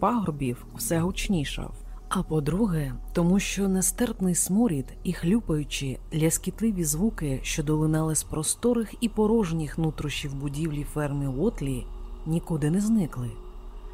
пагорбів все гучнішав. А по-друге, тому що нестерпний сморід і хлюпаючі ляскітливі звуки, що долинали з просторих і порожніх нутрощів будівлі ферми Уотлі, нікуди не зникли.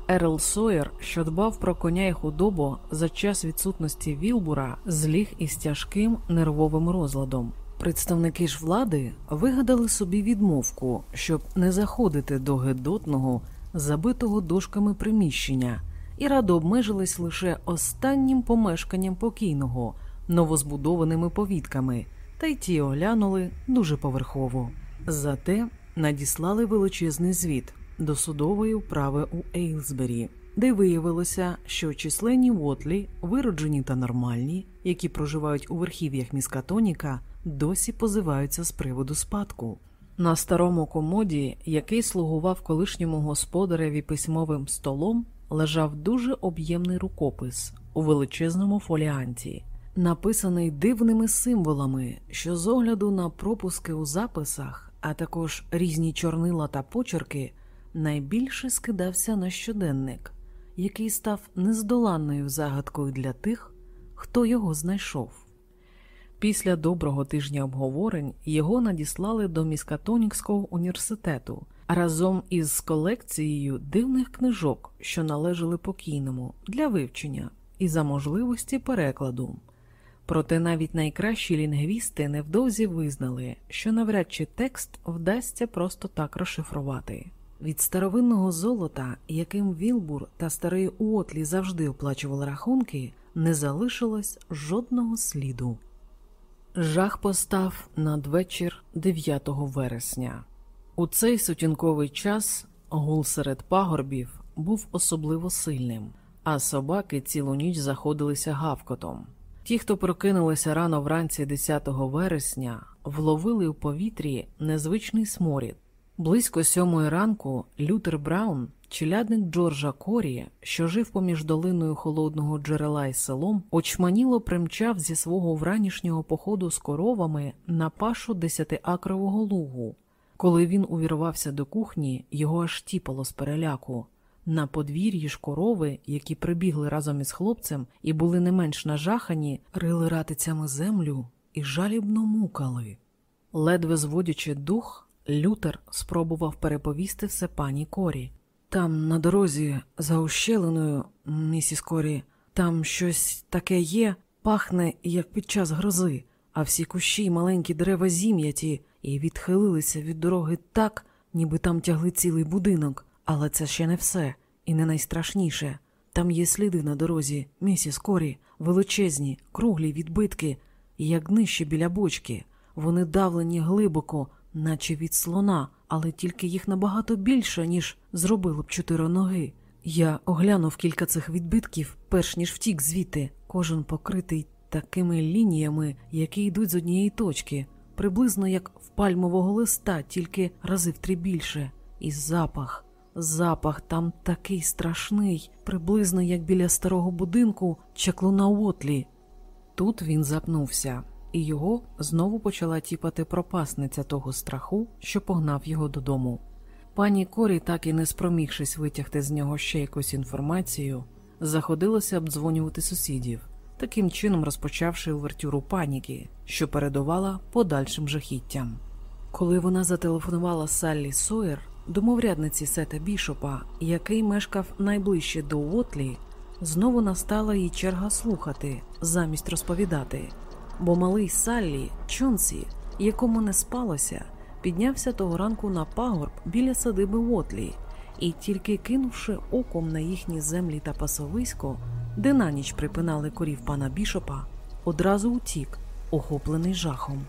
Ерл Сойер, що дбав про коня й худобу за час відсутності Вілбура, зліг із тяжким нервовим розладом. Представники ж влади вигадали собі відмовку, щоб не заходити до гедотного, забитого дошками приміщення, і радо обмежились лише останнім помешканням покійного, новозбудованими повітками, та й ті оглянули дуже поверхово. Зате надіслали величезний звіт до судової управи у Ейлсбері, де виявилося, що численні Вотлі, вироджені та нормальні, які проживають у верхів'ях Міскатоніка, досі позиваються з приводу спадку. На старому комоді, який слугував колишньому господареві письмовим столом, лежав дуже об'ємний рукопис у величезному фоліанті, написаний дивними символами, що з огляду на пропуски у записах, а також різні чорнила та почерки, найбільше скидався на щоденник, який став нездоланною загадкою для тих, хто його знайшов. Після доброго тижня обговорень його надіслали до Міскатонікського університету разом із колекцією дивних книжок, що належали покійному, для вивчення і за можливості перекладу. Проте навіть найкращі лінгвісти невдовзі визнали, що навряд чи текст вдасться просто так розшифрувати. Від старовинного золота, яким Вілбур та старий Уотлі завжди оплачували рахунки, не залишилось жодного сліду. Жах постав надвечір 9 вересня. У цей сутінковий час гул серед пагорбів був особливо сильним, а собаки цілу ніч заходилися гавкотом. Ті, хто прокинулися рано вранці 10 вересня, вловили у повітрі незвичний сморід. Близько сьомої ранку Лютер Браун, челядник Джорджа Корі, що жив поміж долиною холодного джерела і селом, очманіло примчав зі свого вранішнього походу з коровами на пашу десятиакрового лугу. Коли він увірвався до кухні, його аж тіпало з переляку. На подвір'ї ж корови, які прибігли разом із хлопцем і були не менш нажахані, рили ратицями землю і жалібно мукали. Ледве зводячи дух, Лютер спробував переповісти все пані Корі. Там, на дорозі, за ущелиною, місіс Корі, там щось таке є, пахне, як під час грози, а всі кущі й маленькі дерева зім'яті і відхилилися від дороги так, ніби там тягли цілий будинок, але це ще не все, і не найстрашніше. Там є сліди на дорозі, місіс Корі, величезні, круглі відбитки, як нижче біля бочки. Вони давлені глибоко, наче від слона, але тільки їх набагато більше, ніж зробили б чотири ноги. Я оглянув кілька цих відбитків, перш ніж втік звідти, кожен покритий такими лініями, які йдуть з однієї точки, приблизно як в пальмового листа, тільки рази втри більше. І запах, запах там такий страшний, приблизно як біля старого будинку чаклуна Уотлі. Тут він запнувся і його знову почала тіпати пропасниця того страху, що погнав його додому. Пані Корі, так і не спромігшись витягти з нього ще якусь інформацію, заходилася обдзвонювати сусідів, таким чином розпочавши увертюру паніки, що передувала подальшим жахіттям. Коли вона зателефонувала Саллі Сойер, домоврядниці Сета Бішопа, який мешкав найближче до Уотлі, знову настала їй черга слухати замість розповідати бо малий Саллі Чонсі, якому не спалося, піднявся того ранку на пагорб біля садиби Вотлі і, тільки кинувши оком на їхні землі та пасовисько, де на ніч припинали корів пана бішопа, одразу утік, охоплений жахом.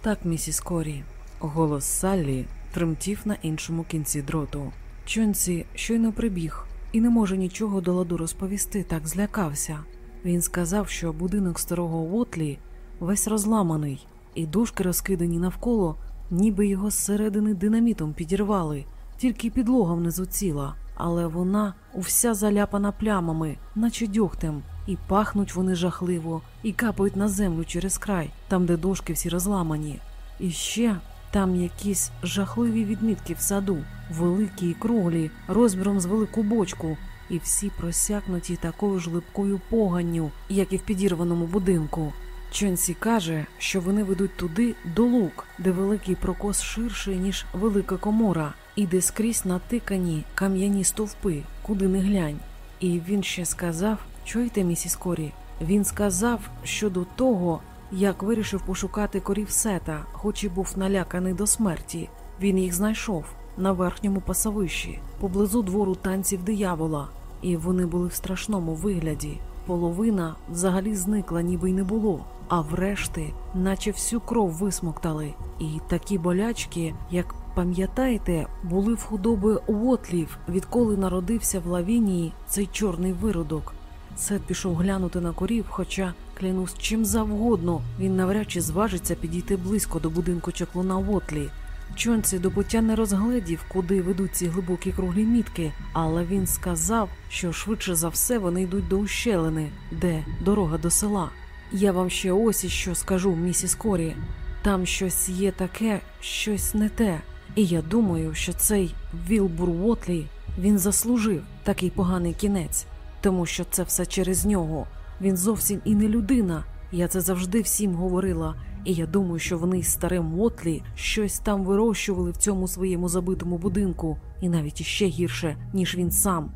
Так, місіс Корі, голос Саллі тремтів на іншому кінці дроту. Чонсі щойно прибіг і не може нічого до ладу розповісти, так злякався. Він сказав, що будинок старого Вотлі весь розламаний, і дошки розкидані навколо, ніби його зсередини динамітом підірвали, тільки підлога внизу ціла, але вона уся заляпана плямами, наче дьогтем, і пахнуть вони жахливо, і капають на землю через край, там, де дошки всі розламані. І ще там якісь жахливі відмітки в саду, великі і круглі, розміром з велику бочку, і всі просякнуті такою ж липкою поганню, як і в підірваному будинку. Чонсі каже, що вони ведуть туди до лук, де великий прокос ширший, ніж велика комора, і де скрізь натикані кам'яні стовпи, куди не глянь. І він ще сказав, чуєте, місіс Корі? Він сказав щодо того, як вирішив пошукати корів сета, хоч і був наляканий до смерті. Він їх знайшов на верхньому пасовищі, поблизу двору танців диявола, і вони були в страшному вигляді. Половина взагалі зникла, ніби й не було, а врешті, наче всю кров висмоктали. І такі болячки, як пам'ятаєте, були в худоби Уотлів, відколи народився в лавінії цей чорний виродок. Сет пішов глянути на корів, хоча, клянусь, чим завгодно, він навряд чи зважиться підійти близько до будинку чаклуна Уотлі. Чонці до пуття не розгледів, куди ведуть ці глибокі круглі мітки, але він сказав, що швидше за все вони йдуть до ущелини, де дорога до села. Я вам ще ось і що скажу, місіс Корі. Там щось є таке, щось не те. І я думаю, що цей Вілбур Уотлі він заслужив такий поганий кінець, тому що це все через нього. Він зовсім і не людина. Я це завжди всім говорила. І я думаю, що вони з старим Мотлі щось там вирощували в цьому своєму забитому будинку, і навіть іще гірше, ніж він сам.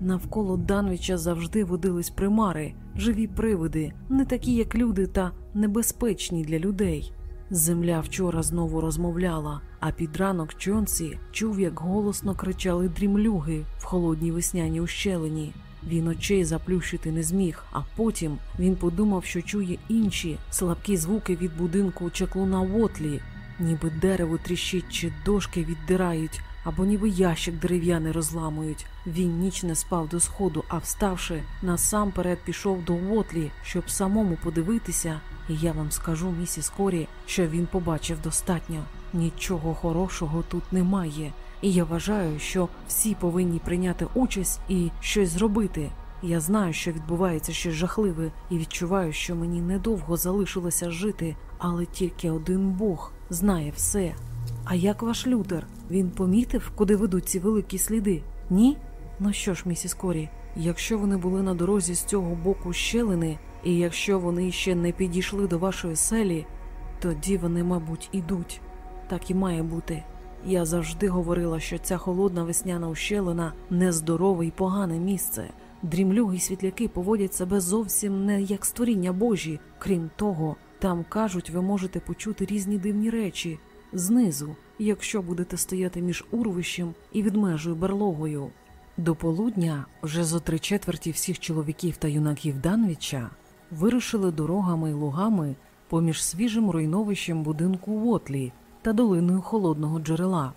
Навколо Данвіча завжди водились примари, живі привиди, не такі, як люди, та небезпечні для людей. Земля вчора знову розмовляла, а під ранок Чонсі чув, як голосно кричали дрімлюги в холодній весняній ущелині. Він очей заплющити не зміг, а потім він подумав, що чує інші слабкі звуки від будинку чаклуна Вотлі, ніби дерево тріщить чи дошки віддирають, або ніби ящик дерев'яний розламують. Він ніч не спав до сходу, а вставши, насамперед пішов до Вотлі, щоб самому подивитися. І я вам скажу, місіс Корі, що він побачив достатньо. Нічого хорошого тут немає. І я вважаю, що всі повинні прийняти участь і щось зробити. Я знаю, що відбувається щось жахливе, і відчуваю, що мені недовго залишилося жити, але тільки один Бог знає все. А як ваш Лютер? Він помітив, куди ведуть ці великі сліди? Ні? Ну що ж, місіс Корі, якщо вони були на дорозі з цього боку щелини, і якщо вони ще не підійшли до вашої селі, тоді вони, мабуть, ідуть. Так і має бути. Я завжди говорила, що ця холодна весняна ущелина нездорове і погане місце. Дрімлюги й світляки поводять себе зовсім не як створіння Божі. Крім того, там кажуть, ви можете почути різні дивні речі знизу, якщо будете стояти між урвищем і відмежою берлогою. До полудня вже зо три четверті всіх чоловіків та юнаків Данвіча вирушили дорогами й лугами поміж свіжим руйновищем будинку Вотлі та долиною холодного джерела,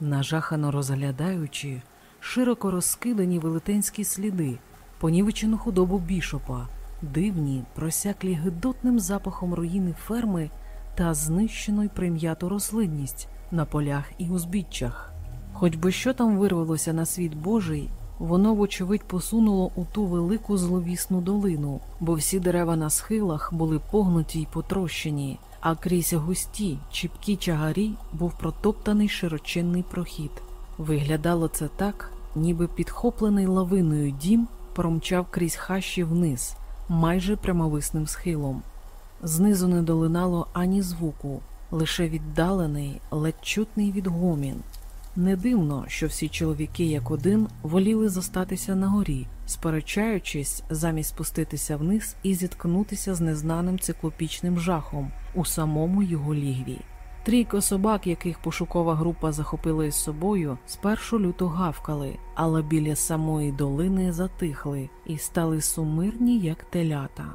нажахано розглядаючи широко розкидані велетенські сліди, понівечену худобу бішопа, дивні, просяклі гидотним запахом руїни ферми та знищену й прим'яту рослинність на полях і узбіччях. Хоч би що там вирвалося на світ Божий, воно, вочевидь, посунуло у ту велику зловісну долину, бо всі дерева на схилах були погнуті й потрощені а крізь густі, чіпкі чагарі був протоптаний широченний прохід. Виглядало це так, ніби підхоплений лавиною дім промчав крізь хащі вниз, майже прямовисним схилом. Знизу не долинало ані звуку, лише віддалений, ледь чутний відгомін. Не дивно, що всі чоловіки, як один, воліли зостатися на горі, сперечаючись замість спуститися вниз і зіткнутися з незнаним циклопічним жахом у самому його лігві. Трійко собак, яких пошукова група захопила із собою, спершу люто гавкали, але біля самої долини затихли і стали сумирні, як телята.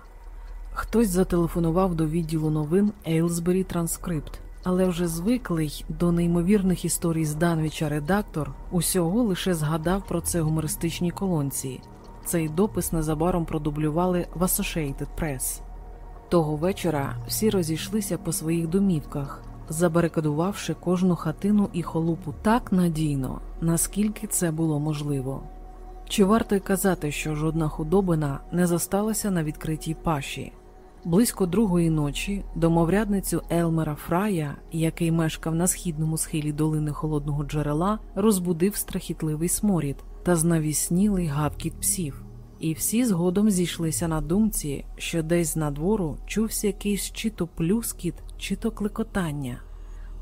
Хтось зателефонував до відділу новин Ейлсбері Транскрипт але вже звиклий до неймовірних історій з Данвіча редактор усього лише згадав про це гумористичній колонці. Цей допис незабаром продублювали в Associated Press. Того вечора всі розійшлися по своїх домівках, забарикадувавши кожну хатину і холупу так надійно, наскільки це було можливо. Чи варто й казати, що жодна худобина не зосталася на відкритій паші? Близько другої ночі домоврядницю Елмера Фрая, який мешкав на східному схилі долини холодного джерела, розбудив страхітливий сморід, та знавіснілий гавкіт псів. І всі згодом зійшлися на думці, що десь надвору чувся якийсь чи то плюскіт, чи то клекотання.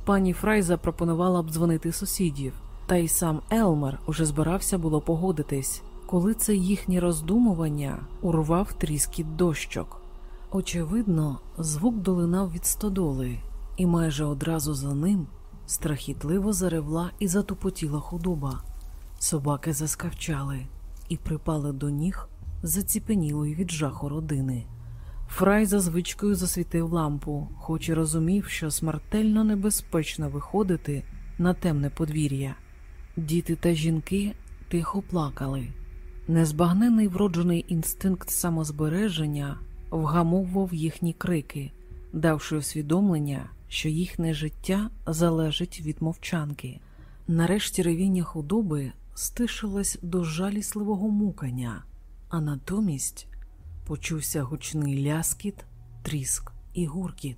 Пані Фрай запропонувала б дзвонити сусідів, та й сам Елмер уже збирався було погодитись, коли це їхнє роздумування урвав тріскіт дощок. Очевидно, звук долинав від стодоли, і майже одразу за ним страхітливо заревла і затупотіла худоба. Собаки заскавчали і припали до ніг заціпенілої від жаху родини. Фрай за звичкою засвітив лампу, хоч і розумів, що смертельно небезпечно виходити на темне подвір'я. Діти та жінки тихо плакали. Незбагнений вроджений інстинкт самозбереження вгамовував їхні крики, давши усвідомлення, що їхнє життя залежить від мовчанки. Нарешті ревіння худоби стишилось до жалісливого мукання, а натомість почувся гучний ляскіт, тріск і гуркіт.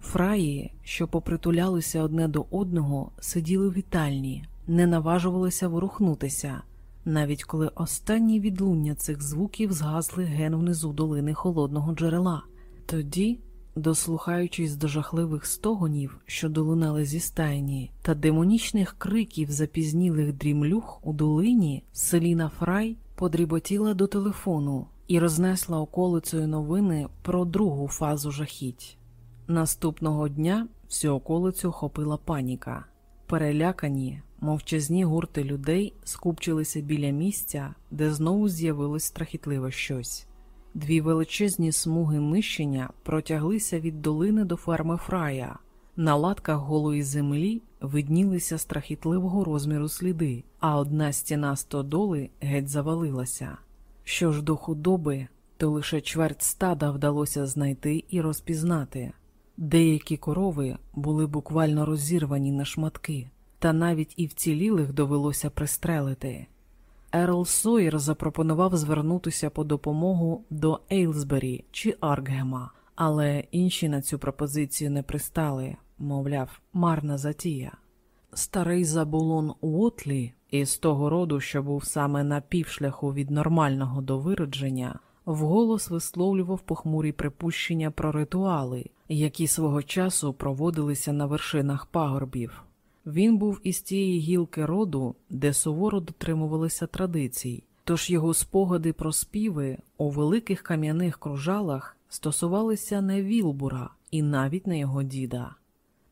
Фраї, що попритулялися одне до одного, сиділи в вітальні, не наважувалися ворухнутися, навіть коли останні відлуння цих звуків згасли ген внизу долини холодного джерела. Тоді, дослухаючись до жахливих стогонів, що долунали зі стайні, та демонічних криків запізнілих дрімлюх у долині, Селіна Фрай подріботіла до телефону і рознесла околицею новини про другу фазу жахіть. Наступного дня всю околицю охопила паніка. Перелякані, мовчазні гурти людей скупчилися біля місця, де знову з'явилось страхітливе щось. Дві величезні смуги нищення протяглися від долини до ферми Фрая. На латках голої землі виднілися страхітливого розміру сліди, а одна стіна стодоли геть завалилася. Що ж до худоби, то лише чверть стада вдалося знайти і розпізнати. Деякі корови були буквально розірвані на шматки, та навіть і вцілілих довелося пристрелити. Ерл Сойер запропонував звернутися по допомогу до Ейлсбері чи Аркгема, але інші на цю пропозицію не пристали, мовляв, марна затія. Старий забулон Уотлі, із того роду, що був саме на півшляху від нормального до виродження, вголос висловлював похмурі припущення про ритуали, які свого часу проводилися на вершинах пагорбів. Він був із тієї гілки роду, де суворо дотримувалися традицій, тож його спогади про співи у великих кам'яних кружалах стосувалися не Вілбура і навіть не його діда.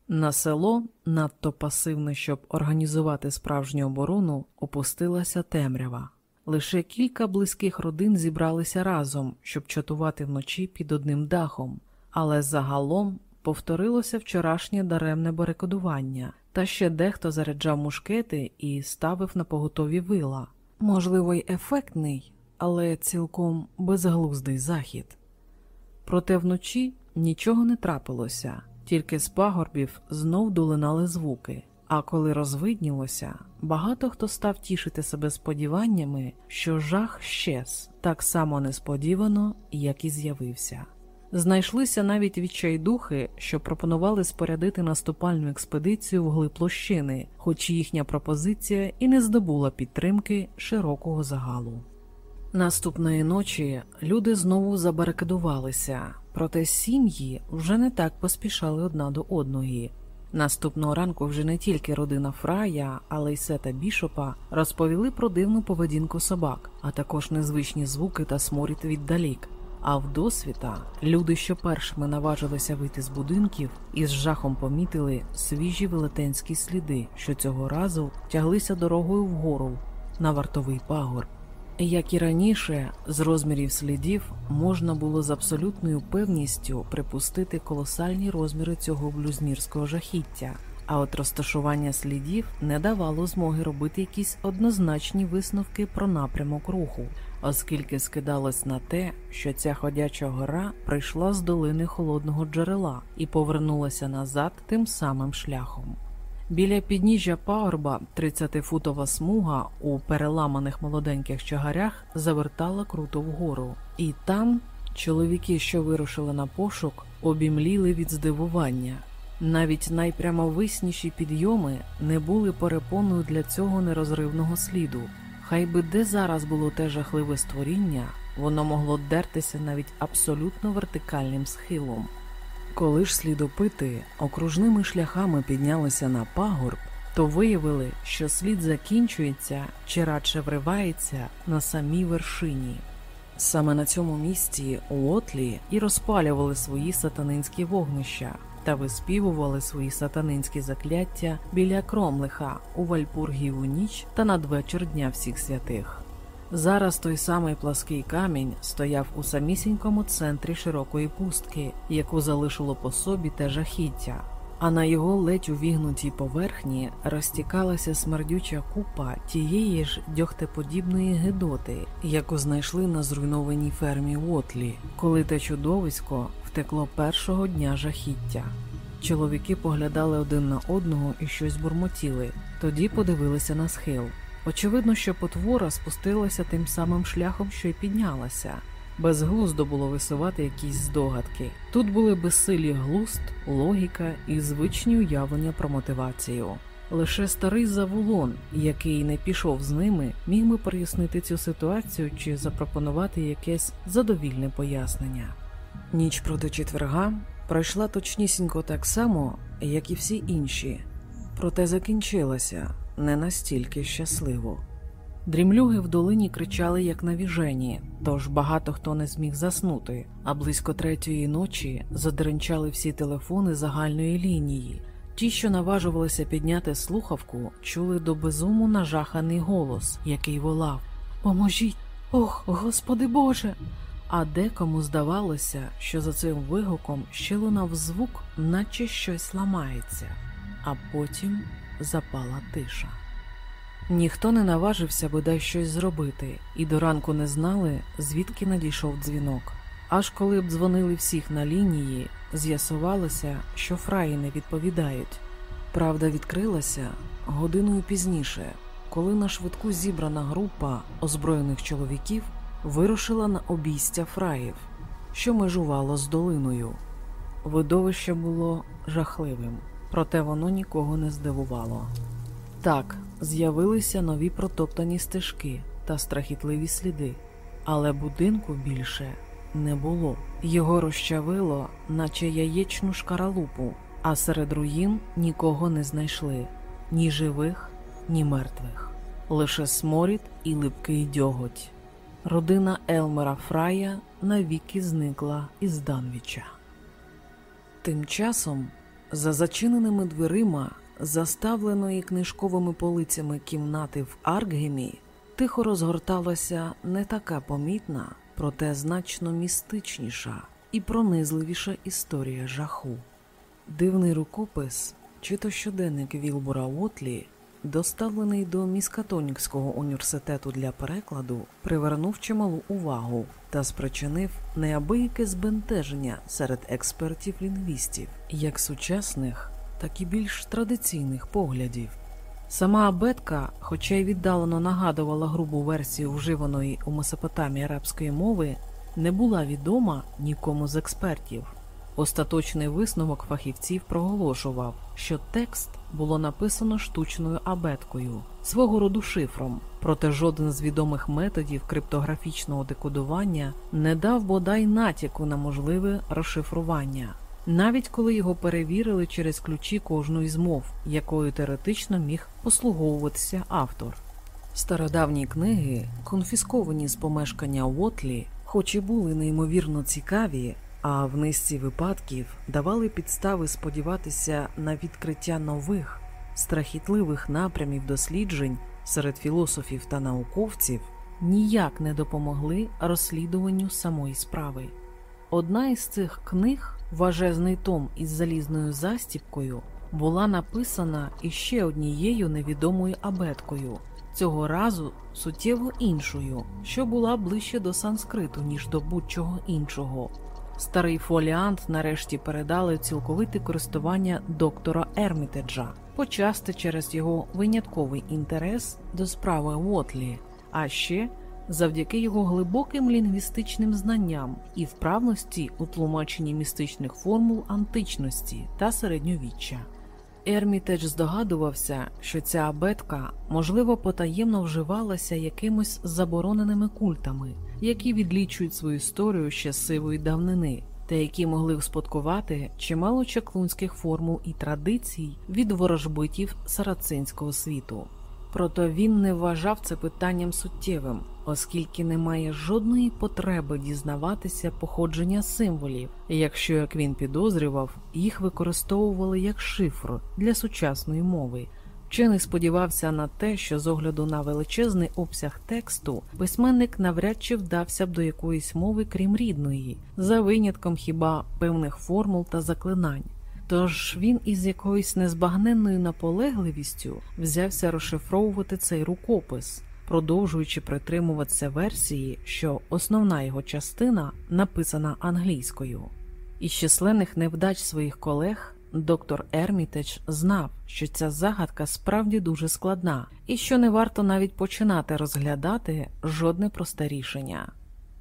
На село, надто пасивне, щоб організувати справжню оборону, опустилася темрява. Лише кілька близьких родин зібралися разом, щоб чатувати вночі під одним дахом, але загалом повторилося вчорашнє даремне барикадування, та ще дехто заряджав мушкети і ставив на поготові вила. Можливо, й ефектний, але цілком безглуздий захід. Проте вночі нічого не трапилося, тільки з пагорбів знов долинали звуки. А коли розвиднілося, багато хто став тішити себе сподіваннями, що жах щез так само несподівано, як і з'явився. Знайшлися навіть відчайдухи, що пропонували спорядити наступальну експедицію в глиб площини, хоч їхня пропозиція і не здобула підтримки широкого загалу. Наступної ночі люди знову забарикадувалися, проте сім'ї вже не так поспішали одна до одної. Наступного ранку вже не тільки родина Фрая, але й сета Бішопа розповіли про дивну поведінку собак, а також незвичні звуки та сморід віддалік. А вдосвіта люди, що першими наважилися вийти з будинків, із жахом помітили свіжі велетенські сліди, що цього разу тяглися дорогою вгору на вартовий пагор. Як і раніше, з розмірів слідів можна було з абсолютною певністю припустити колосальні розміри цього блюзнірського жахіття, а от розташування слідів не давало змоги робити якісь однозначні висновки про напрямок руху, оскільки скидалось на те, що ця ходяча гора прийшла з долини холодного джерела і повернулася назад тим самим шляхом. Біля підніжжя пагорба 30-футова смуга у переламаних молоденьких чагарях завертала круто вгору, і там чоловіки, що вирушили на пошук, обімліли від здивування. Навіть найпрямовисніші підйоми не були перепоною для цього нерозривного сліду. Хай би де зараз було те жахливе створіння, воно могло дертися навіть абсолютно вертикальним схилом. Коли ж слідопити окружними шляхами піднялися на пагорб, то виявили, що слід закінчується чи радше вривається на самій вершині. Саме на цьому місці у Отлі і розпалювали свої сатанинські вогнища та виспівували свої сатанинські закляття біля Кромлиха у Вальпургіву ніч та надвечір Дня всіх святих. Зараз той самий плаский камінь стояв у самісінькому центрі широкої пустки, яку залишило по собі те жахіття, а на його ледь увігнутій поверхні розтікалася смердюча купа тієї ж дьогтеподібної гидоти, яку знайшли на зруйнованій фермі Уотлі, коли те чудовисько втекло першого дня жахіття. Чоловіки поглядали один на одного і щось бурмотіли, тоді подивилися на схил. Очевидно, що потвора спустилася тим самим шляхом, що й піднялася. Безглуздо було висувати якісь здогадки. Тут були безсилі глузд, логіка і звичні уявлення про мотивацію. Лише старий завулон, який не пішов з ними, міг би прояснити цю ситуацію чи запропонувати якесь задовільне пояснення. Ніч проти четверга пройшла точнісінько так само, як і всі інші, проте закінчилася не настільки щасливо. Дрімлюги в долині кричали як навіжені, тож багато хто не зміг заснути, а близько третьої ночі задеренчали всі телефони загальної лінії. Ті, що наважувалися підняти слухавку, чули до безуму нажаханий голос, який волав Поможіть! Ох, Господи Боже! А декому здавалося, що за цим вигуком ще лунав звук, наче щось ламається, а потім запала тиша. Ніхто не наважився бодай щось зробити, і до ранку не знали, звідки надійшов дзвінок. Аж коли б дзвонили всіх на лінії, з'ясувалося, що фраї не відповідають. Правда відкрилася годиною пізніше, коли на швидку зібрана група озброєних чоловіків вирушила на обійстя фраїв, що межувало з долиною. Видовище було жахливим, проте воно нікого не здивувало. Так, з'явилися нові протоптані стежки та страхітливі сліди, але будинку більше не було. Його розчавило, наче яєчну шкаралупу, а серед руїн нікого не знайшли ні живих, ні мертвих, лише сморід і липкий дьоготь. Родина Елмера Фрая навіки зникла із Данвіча. Тим часом, за зачиненими дверима заставленої книжковими полицями кімнати в Аркгемі, тихо розгорталася не така помітна, проте значно містичніша і пронизливіша історія жаху. Дивний рукопис, чи то щоденник Вілбура Уотлі, доставлений до Міскатонікського університету для перекладу, привернув чималу увагу та спричинив неабияке збентеження серед експертів-лінгвістів, як сучасних, так і більш традиційних поглядів. Сама абетка, хоча й віддалено нагадувала грубу версію вживаної у Месопотамії арабської мови, не була відома нікому з експертів. Остаточний висновок фахівців проголошував, що текст було написано штучною абеткою, свого роду шифром, проте жоден з відомих методів криптографічного декодування не дав бодай натяку на можливе розшифрування, навіть коли його перевірили через ключі кожної з мов, якою теоретично міг послуговуватися автор. Стародавні книги, конфісковані з помешкання Уотлі, хоч і були неймовірно цікаві а в низці випадків давали підстави сподіватися на відкриття нових страхітливих напрямів досліджень серед філософів та науковців, ніяк не допомогли розслідуванню самої справи. Одна із цих книг, важезний том із залізною застіпкою, була написана іще однією невідомою абеткою, цього разу суттєво іншою, що була ближче до санскриту, ніж до будь-чого іншого. Старий фоліант нарешті передали цілковите користування доктора Ермітеджа, почасти через його винятковий інтерес до справи Уотлі, а ще завдяки його глибоким лінгвістичним знанням і вправності у тлумаченні містичних формул античності та середньовіччя. Ермітедж здогадувався, що ця абетка можливо потаємно вживалася якимось забороненими культами, які відлічують свою історію ще сивої давнини, та які могли вспадкувати чимало чаклунських формул і традицій від ворожбитів сарацинського світу. Проте він не вважав це питанням суттєвим, оскільки немає жодної потреби дізнаватися походження символів, якщо, як він підозрював, їх використовували як шифр для сучасної мови. Вчений сподівався на те, що з огляду на величезний обсяг тексту письменник навряд чи вдався б до якоїсь мови, крім рідної, за винятком хіба певних формул та заклинань. Тож він із якоюсь незбагненною наполегливістю взявся розшифровувати цей рукопис, продовжуючи притримуватися версії, що основна його частина написана англійською. Із численних невдач своїх колег доктор Ермітеч знав, що ця загадка справді дуже складна і що не варто навіть починати розглядати жодне просте рішення.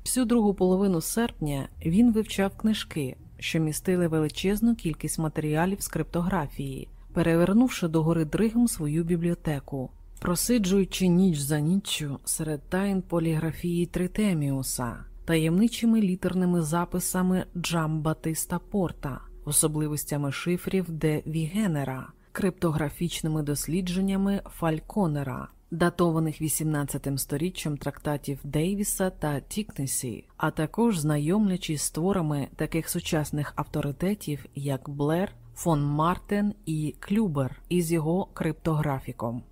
Всю другу половину серпня він вивчав книжки що містили величезну кількість матеріалів з криптографії, перевернувши догори дригом свою бібліотеку, просиджуючи ніч за ніччю серед тайн поліграфії Тритеміуса, таємничими літерними записами Джамбатиста Порта, особливостями шифрів Де Вігенера, криптографічними дослідженнями Фальконера датованих 18 сторіччям трактатів Дейвіса та Тікнесі, а також знайомлячись з творами таких сучасних авторитетів, як Блер, фон Мартен і Клюбер із його криптографіком.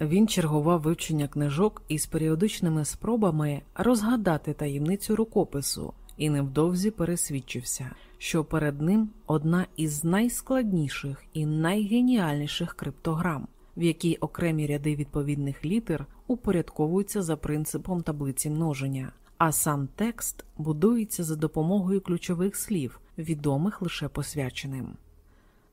Він чергував вивчення книжок із періодичними спробами розгадати таємницю рукопису і невдовзі пересвідчився, що перед ним одна із найскладніших і найгеніальніших криптограм в якій окремі ряди відповідних літер упорядковуються за принципом таблиці множення, а сам текст будується за допомогою ключових слів, відомих лише посвяченим.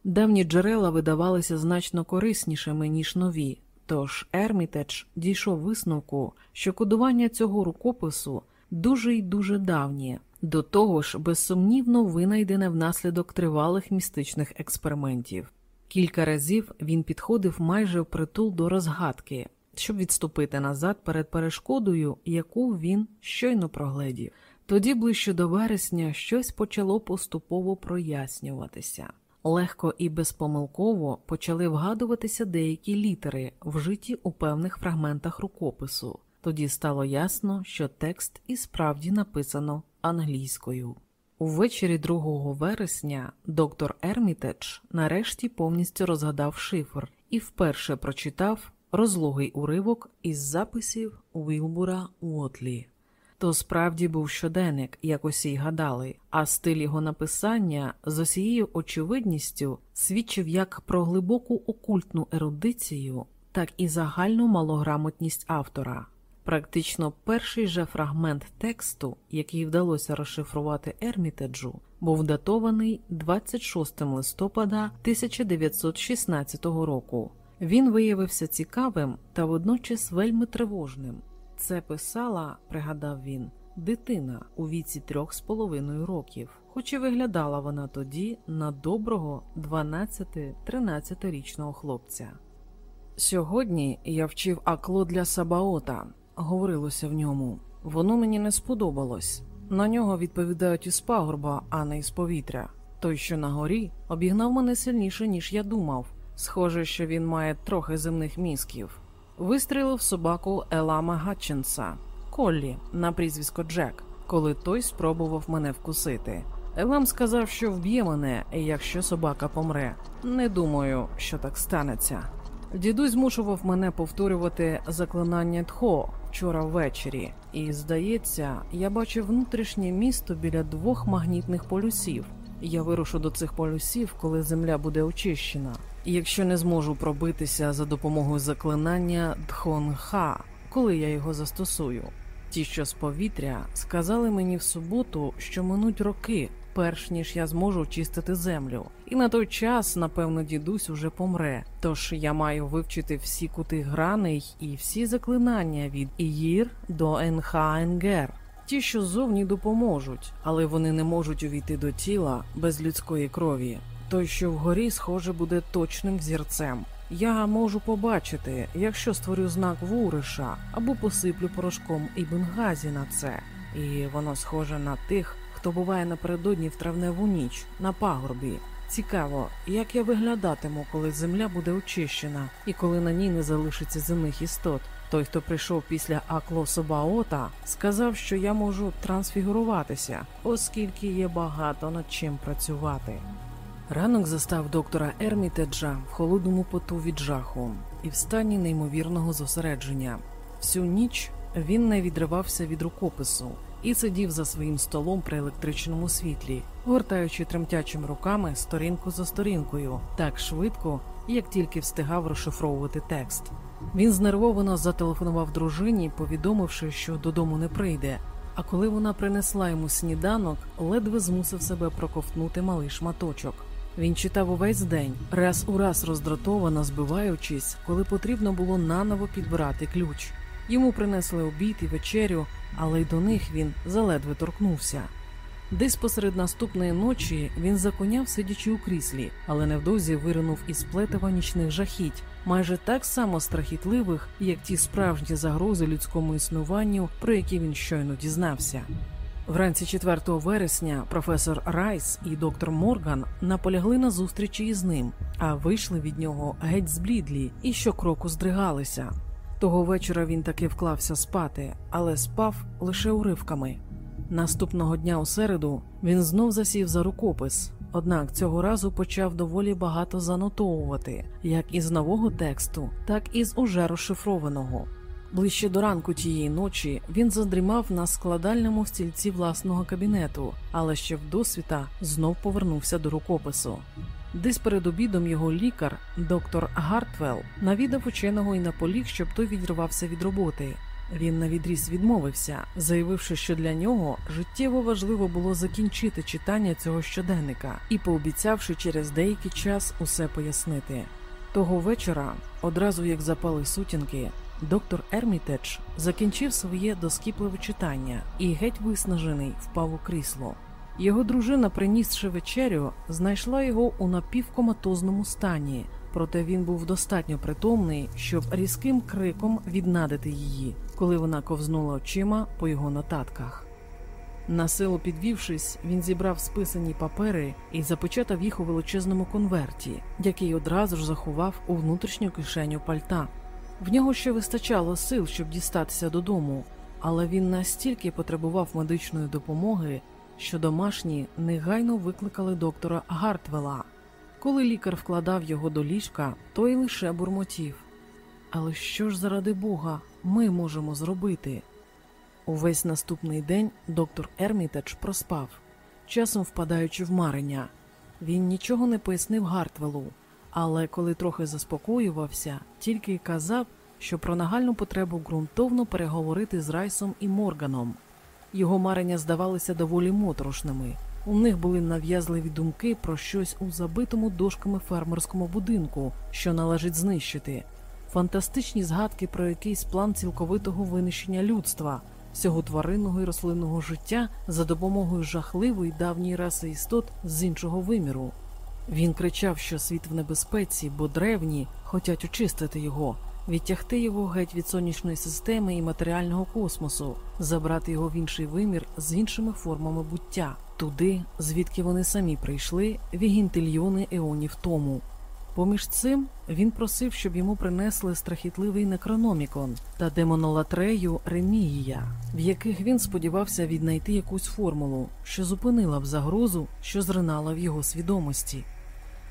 Давні джерела видавалися значно кориснішими, ніж нові, тож Ермітедж дійшов висновку, що кодування цього рукопису дуже й дуже давнє, до того ж безсумнівно винайдене внаслідок тривалих містичних експериментів. Кілька разів він підходив майже впритул до розгадки, щоб відступити назад перед перешкодою, яку він щойно прогледів. Тоді, ближче до вересня, щось почало поступово прояснюватися. Легко і безпомилково почали вгадуватися деякі літери, вжиті у певних фрагментах рукопису. Тоді стало ясно, що текст і справді написано англійською. Увечері 2 вересня доктор Ермітедж нарешті повністю розгадав шифр і вперше прочитав розлогий уривок із записів Уілбура Уотлі. То справді був щоденник, як усі гадали, а стиль його написання з усією очевидністю свідчив як про глибоку окультну ерудицію, так і загальну малограмотність автора. Практично перший же фрагмент тексту, який вдалося розшифрувати Ермітеджу, був датований 26 листопада 1916 року. Він виявився цікавим та водночас вельми тривожним. Це писала, пригадав він, дитина у віці трьох з половиною років, хоч і виглядала вона тоді на доброго 12-13 річного хлопця. Сьогодні я вчив акло для Сабаота говорилося в ньому. Воно мені не сподобалось. На нього відповідають із пагорба, а не із повітря. Той, що на горі, обігнав мене сильніше, ніж я думав. Схоже, що він має трохи земних мізків. Вистрілив собаку Елама Гатчинса, Коллі на прізвисько Джек, коли той спробував мене вкусити. Елам сказав, що вб'є мене, якщо собака помре. Не думаю, що так станеться. Дідусь змушував мене повторювати заклинання Тхо вчора ввечері, і, здається, я бачив внутрішнє місто біля двох магнітних полюсів. Я вирушу до цих полюсів, коли земля буде очищена. Якщо не зможу пробитися за допомогою заклинання Дхонха, коли я його застосую. Ті, що з повітря, сказали мені в суботу, що минуть роки, перш ніж я зможу чистити землю. І на той час, напевно, дідусь уже помре. Тож я маю вивчити всі кути граней і всі заклинання від Їр до Енхаенгер. Ті, що зовні допоможуть, але вони не можуть увійти до тіла без людської крові. Той, що вгорі, схоже, буде точним взірцем. Я можу побачити, якщо створю знак вуриша або посиплю порошком Ібн Газі на це, і воно схоже на тих, хто буває напередодні в травневу ніч на пагорбі. Цікаво, як я виглядатиму, коли земля буде очищена і коли на ній не залишиться земних істот. Той, хто прийшов після Аклособаота, сказав, що я можу трансфігуруватися, оскільки є багато над чим працювати. Ранок застав доктора Ермітеджа в холодному поту від жаху і в стані неймовірного зосередження. Всю ніч він не відривався від рукопису і сидів за своїм столом при електричному світлі, гортаючи тремтячими руками сторінку за сторінкою так швидко, як тільки встигав розшифровувати текст. Він знервовано зателефонував дружині, повідомивши, що додому не прийде. А коли вона принесла йому сніданок, ледве змусив себе проковтнути малий шматочок. Він читав увесь день, раз у раз роздратовано збиваючись, коли потрібно було наново підбирати ключ. Йому принесли обід і вечерю, але й до них він заледве торкнувся. Десь посеред наступної ночі він законяв, сидячи у кріслі, але невдовзі виринув із плетива нічних жахіть, майже так само страхітливих, як ті справжні загрози людському існуванню, про які він щойно дізнався. Вранці 4 вересня професор Райс і доктор Морган наполягли на зустрічі із ним, а вийшли від нього геть зблідлі і щокроку здригалися. Того вечора він таки вклався спати, але спав лише уривками. Наступного дня у середу він знов засів за рукопис, однак цього разу почав доволі багато занотовувати, як із нового тексту, так і з уже розшифрованого. Ближче до ранку тієї ночі він задрімав на складальному стільці власного кабінету, але ще вдосвіта знов повернувся до рукопису. Десь перед обідом його лікар, доктор Гартвелл, навідав ученого і наполіг, щоб той відривався від роботи. Він навідріз відмовився, заявивши, що для нього життєво важливо було закінчити читання цього щоденника і пообіцявши через деякий час усе пояснити. Того вечора, одразу як запали сутінки, доктор Ермітедж закінчив своє доскіпливе читання і геть виснажений впав у крісло. Його дружина, принісши вечерю, знайшла його у напівкоматозному стані, проте він був достатньо притомний, щоб різким криком віднадити її, коли вона ковзнула очима по його нотатках. Насилу підвівшись, він зібрав списані папери і запечатав їх у величезному конверті, який одразу ж заховав у внутрішню кишеню пальта. В нього ще вистачало сил, щоб дістатися додому, але він настільки потребував медичної допомоги, що домашні негайно викликали доктора Гартвела. Коли лікар вкладав його до ліжка, той лише бурмотів. Але що ж заради Бога ми можемо зробити? Увесь наступний день доктор Ермітедж проспав, часом впадаючи в марення. Він нічого не пояснив Гартвелу, але коли трохи заспокоювався, тільки й казав, що про нагальну потребу ґрунтовно переговорити з Райсом і Морганом. Його марення здавалися доволі моторошними. У них були нав'язливі думки про щось у забитому дошками фермерському будинку, що належить знищити, фантастичні згадки про якийсь план цілковитого винищення людства, всього тваринного і рослинного життя за допомогою жахливої давньої раси істот з іншого виміру. Він кричав, що світ в небезпеці, бо древні хочуть очистити його, відтягти його геть від сонячної системи і матеріального космосу, забрати його в інший вимір з іншими формами буття, туди, звідки вони самі прийшли вігінтильйони еонів тому. Поміж цим він просив, щоб йому принесли страхітливий некрономікон та демонолатрею Ремігія, в яких він сподівався віднайти якусь формулу, що зупинила б загрозу, що зринала в його свідомості.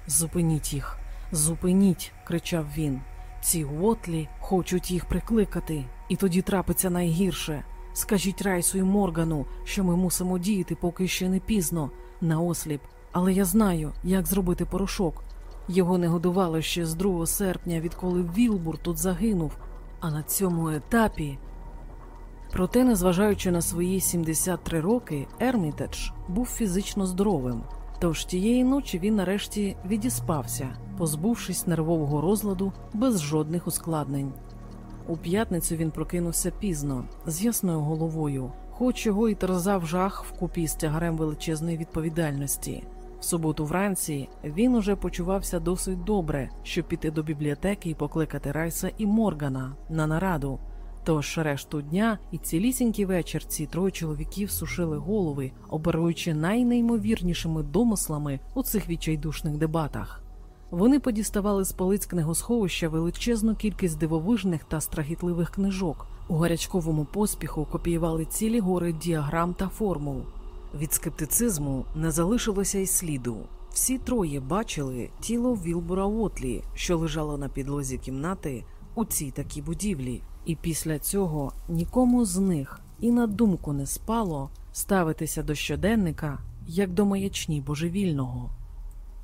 Зупиніть їх, зупиніть, кричав він. Ці Уотлі хочуть їх прикликати, і тоді трапиться найгірше. Скажіть Райсу і Моргану, що ми мусимо діяти, поки ще не пізно, наосліп. Але я знаю, як зробити порошок. Його не годували ще з 2 серпня, відколи Вілбур тут загинув. А на цьому етапі. Проте, незважаючи на свої 73 роки, Ермітедж був фізично здоровим. Тож тієї ночі він нарешті відіспався, позбувшись нервового розладу без жодних ускладнень. У п'ятницю він прокинувся пізно, з ясною головою, хоч його і терзав жах вкупі з тягарем величезної відповідальності. В суботу вранці він уже почувався досить добре, щоб піти до бібліотеки і покликати Райса і Моргана на нараду. Тож решту дня і цілісінький вечір ці троє чоловіків сушили голови, оберуючи найнеймовірнішими домислами у цих відчайдушних дебатах. Вони подіставали з полиць книгосховища величезну кількість дивовижних та страхітливих книжок. У гарячковому поспіху копіювали цілі гори діаграм та формул. Від скептицизму не залишилося й сліду. Всі троє бачили тіло Вілбура Уотлі, що лежало на підлозі кімнати у цій такій будівлі, і після цього нікому з них і на думку не спало ставитися до щоденника як до маячні божевільного.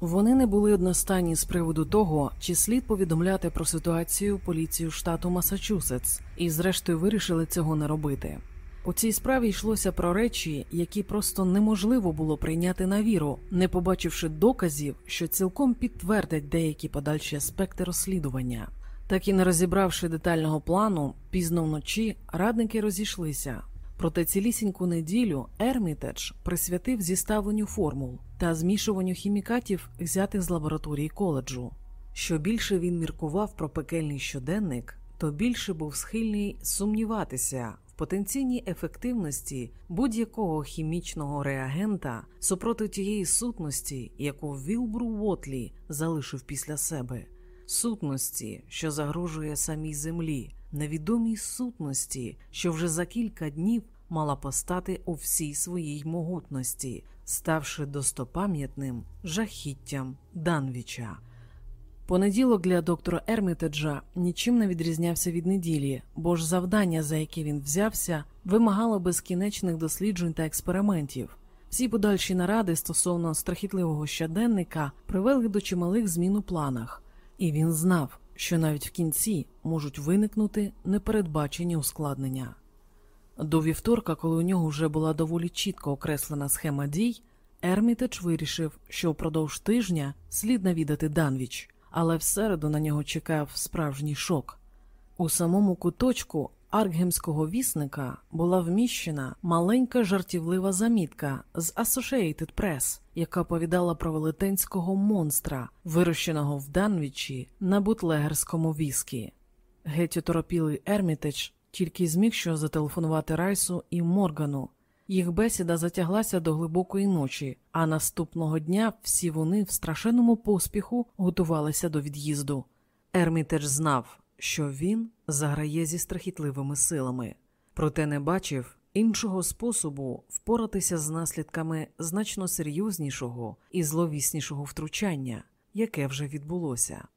Вони не були одностайні з приводу того, чи слід повідомляти про ситуацію поліцію штату Масачусетс, і зрештою вирішили цього не робити. У цій справі йшлося про речі, які просто неможливо було прийняти на віру, не побачивши доказів, що цілком підтвердять деякі подальші аспекти розслідування. Так і не розібравши детального плану, пізно вночі радники розійшлися. Проте цілісіньку неділю Ермітедж присвятив зіставленню формул та змішуванню хімікатів, взятих з лабораторії коледжу. Що більше він міркував про пекельний щоденник, то більше був схильний сумніватися в потенційній ефективності будь-якого хімічного реагента супроти тієї сутності, яку Вілбру Уотлі залишив після себе, сутності, що загрожує самій землі, невідомій сутності, що вже за кілька днів мала постати у всій своїй могутності, ставши достопам'ятним жахіттям Данвіча. Понеділок для доктора Ермітеджа нічим не відрізнявся від неділі, бо ж завдання, за яке він взявся, вимагало безкінечних досліджень та експериментів. Всі подальші наради стосовно страхітливого щоденника привели до чималих змін у планах, і він знав, що навіть в кінці можуть виникнути непередбачені ускладнення. До вівторка, коли у нього вже була доволі чітко окреслена схема дій, Ермітедж вирішив, що впродовж тижня слід навідати Данвіч, але в середу на нього чекав справжній шок. У самому куточку Аркгемського вісника була вміщена маленька жартівлива замітка з Associated Press, яка повідала про велетенського монстра, вирощеного в Данвічі на бутлегерському віскі. Геть оторопілий Ермітедж тільки зміг що зателефонувати Райсу і Моргану. Їх бесіда затяглася до глибокої ночі, а наступного дня всі вони в страшенному поспіху готувалися до від'їзду. Ермітедж знав, що він заграє зі страхітливими силами, проте не бачив іншого способу впоратися з наслідками значно серйознішого і зловіснішого втручання, яке вже відбулося.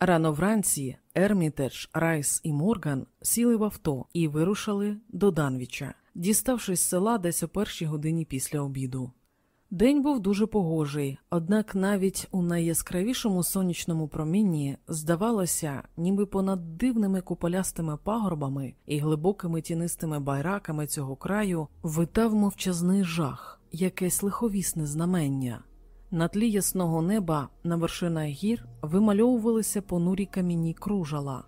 Рано вранці Ермітедж, Райс і Морган сіли в авто і вирушили до Данвіча, діставшись з села десь о першій годині після обіду. День був дуже погожий, однак навіть у найяскравішому сонячному промінні здавалося, ніби понад дивними куполястими пагорбами і глибокими тінистими байраками цього краю витав мовчазний жах, якесь лиховісне знамення. На тлі ясного неба на вершинах гір вимальовувалися понурі камінні кружала.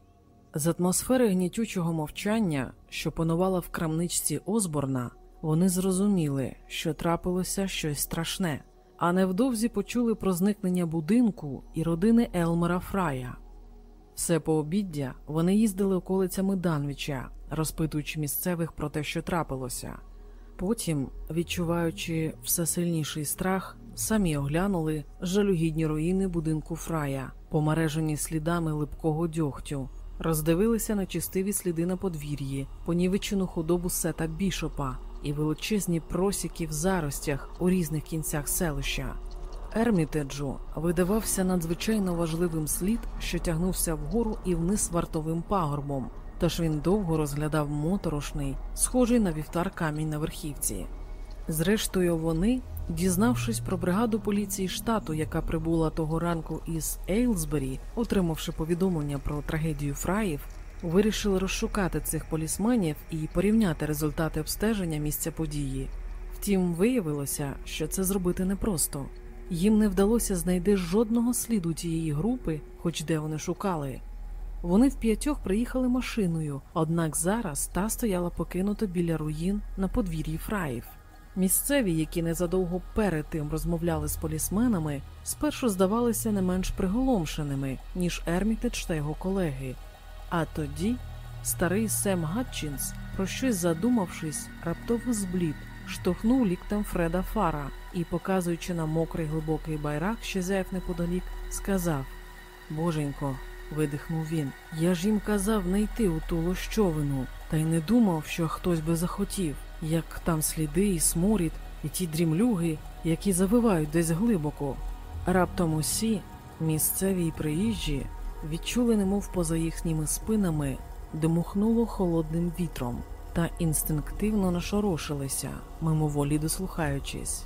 З атмосфери гнітючого мовчання, що панувала в крамничці Озборна, вони зрозуміли, що трапилося щось страшне, а невдовзі почули про зникнення будинку і родини Елмера Фрая. Все пообіддя вони їздили околицями Данвіча, розпитуючи місцевих про те, що трапилося. Потім, відчуваючи все сильніший страх, самі оглянули жалюгідні руїни будинку Фрая, помережені слідами липкого дьогтю, роздивилися нечистиві сліди на подвір'ї, понівечену худобу сета бішопа і величезні просіки в заростях у різних кінцях селища. Ермітеджу видавався надзвичайно важливим слід, що тягнувся вгору і вниз вартовим пагорбом, тож він довго розглядав моторошний, схожий на вівтар камінь на верхівці. Зрештою, вони, дізнавшись про бригаду поліції штату, яка прибула того ранку із Ейлсбері, отримавши повідомлення про трагедію фраїв, вирішили розшукати цих полісменів і порівняти результати обстеження місця події. Втім, виявилося, що це зробити непросто. Їм не вдалося знайти жодного сліду тієї групи, хоч де вони шукали. Вони в п'ятьох приїхали машиною, однак зараз та стояла покинута біля руїн на подвір'ї фраїв. Місцеві, які незадовго перед тим розмовляли з полісменами, спершу здавалися не менш приголомшеними, ніж Ермітедж та його колеги. А тоді старий Сем Гатчинс, про щось задумавшись, раптово зблід, штовхнув ліктем Фреда Фара і, показуючи на мокрий глибокий байрак, що зяяв неподалік, сказав Боженько, видихнув він, я ж їм казав не йти у ту лощовину, та й не думав, що хтось би захотів, як там сліди і сморід, і ті дрімлюги, які завивають десь глибоко. Раптом усі, місцеві приїжджі, відчули, немов поза їхніми спинами, дмухнуло холодним вітром та інстинктивно нашорошилися, мимоволі дослухаючись.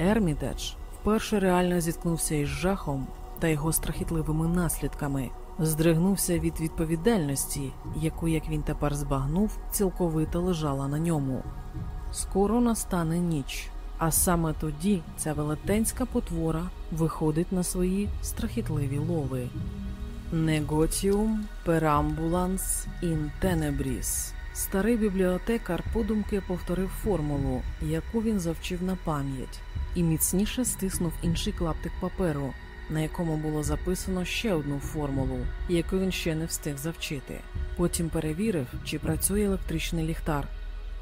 Ермітедж вперше реально зіткнувся із жахом та його страхітливими наслідками, здригнувся від відповідальності, яку, як він тепер збагнув, цілковито лежала на ньому. Скоро настане ніч, а саме тоді ця велетенська потвора виходить на свої страхітливі лови. Неготіум перамбуланс ін тенебріс. Старий бібліотекар подумки повторив формулу, яку він завчив на пам'ять, і міцніше стиснув інший клаптик паперу, на якому було записано ще одну формулу, яку він ще не встиг завчити. Потім перевірив, чи працює електричний ліхтар.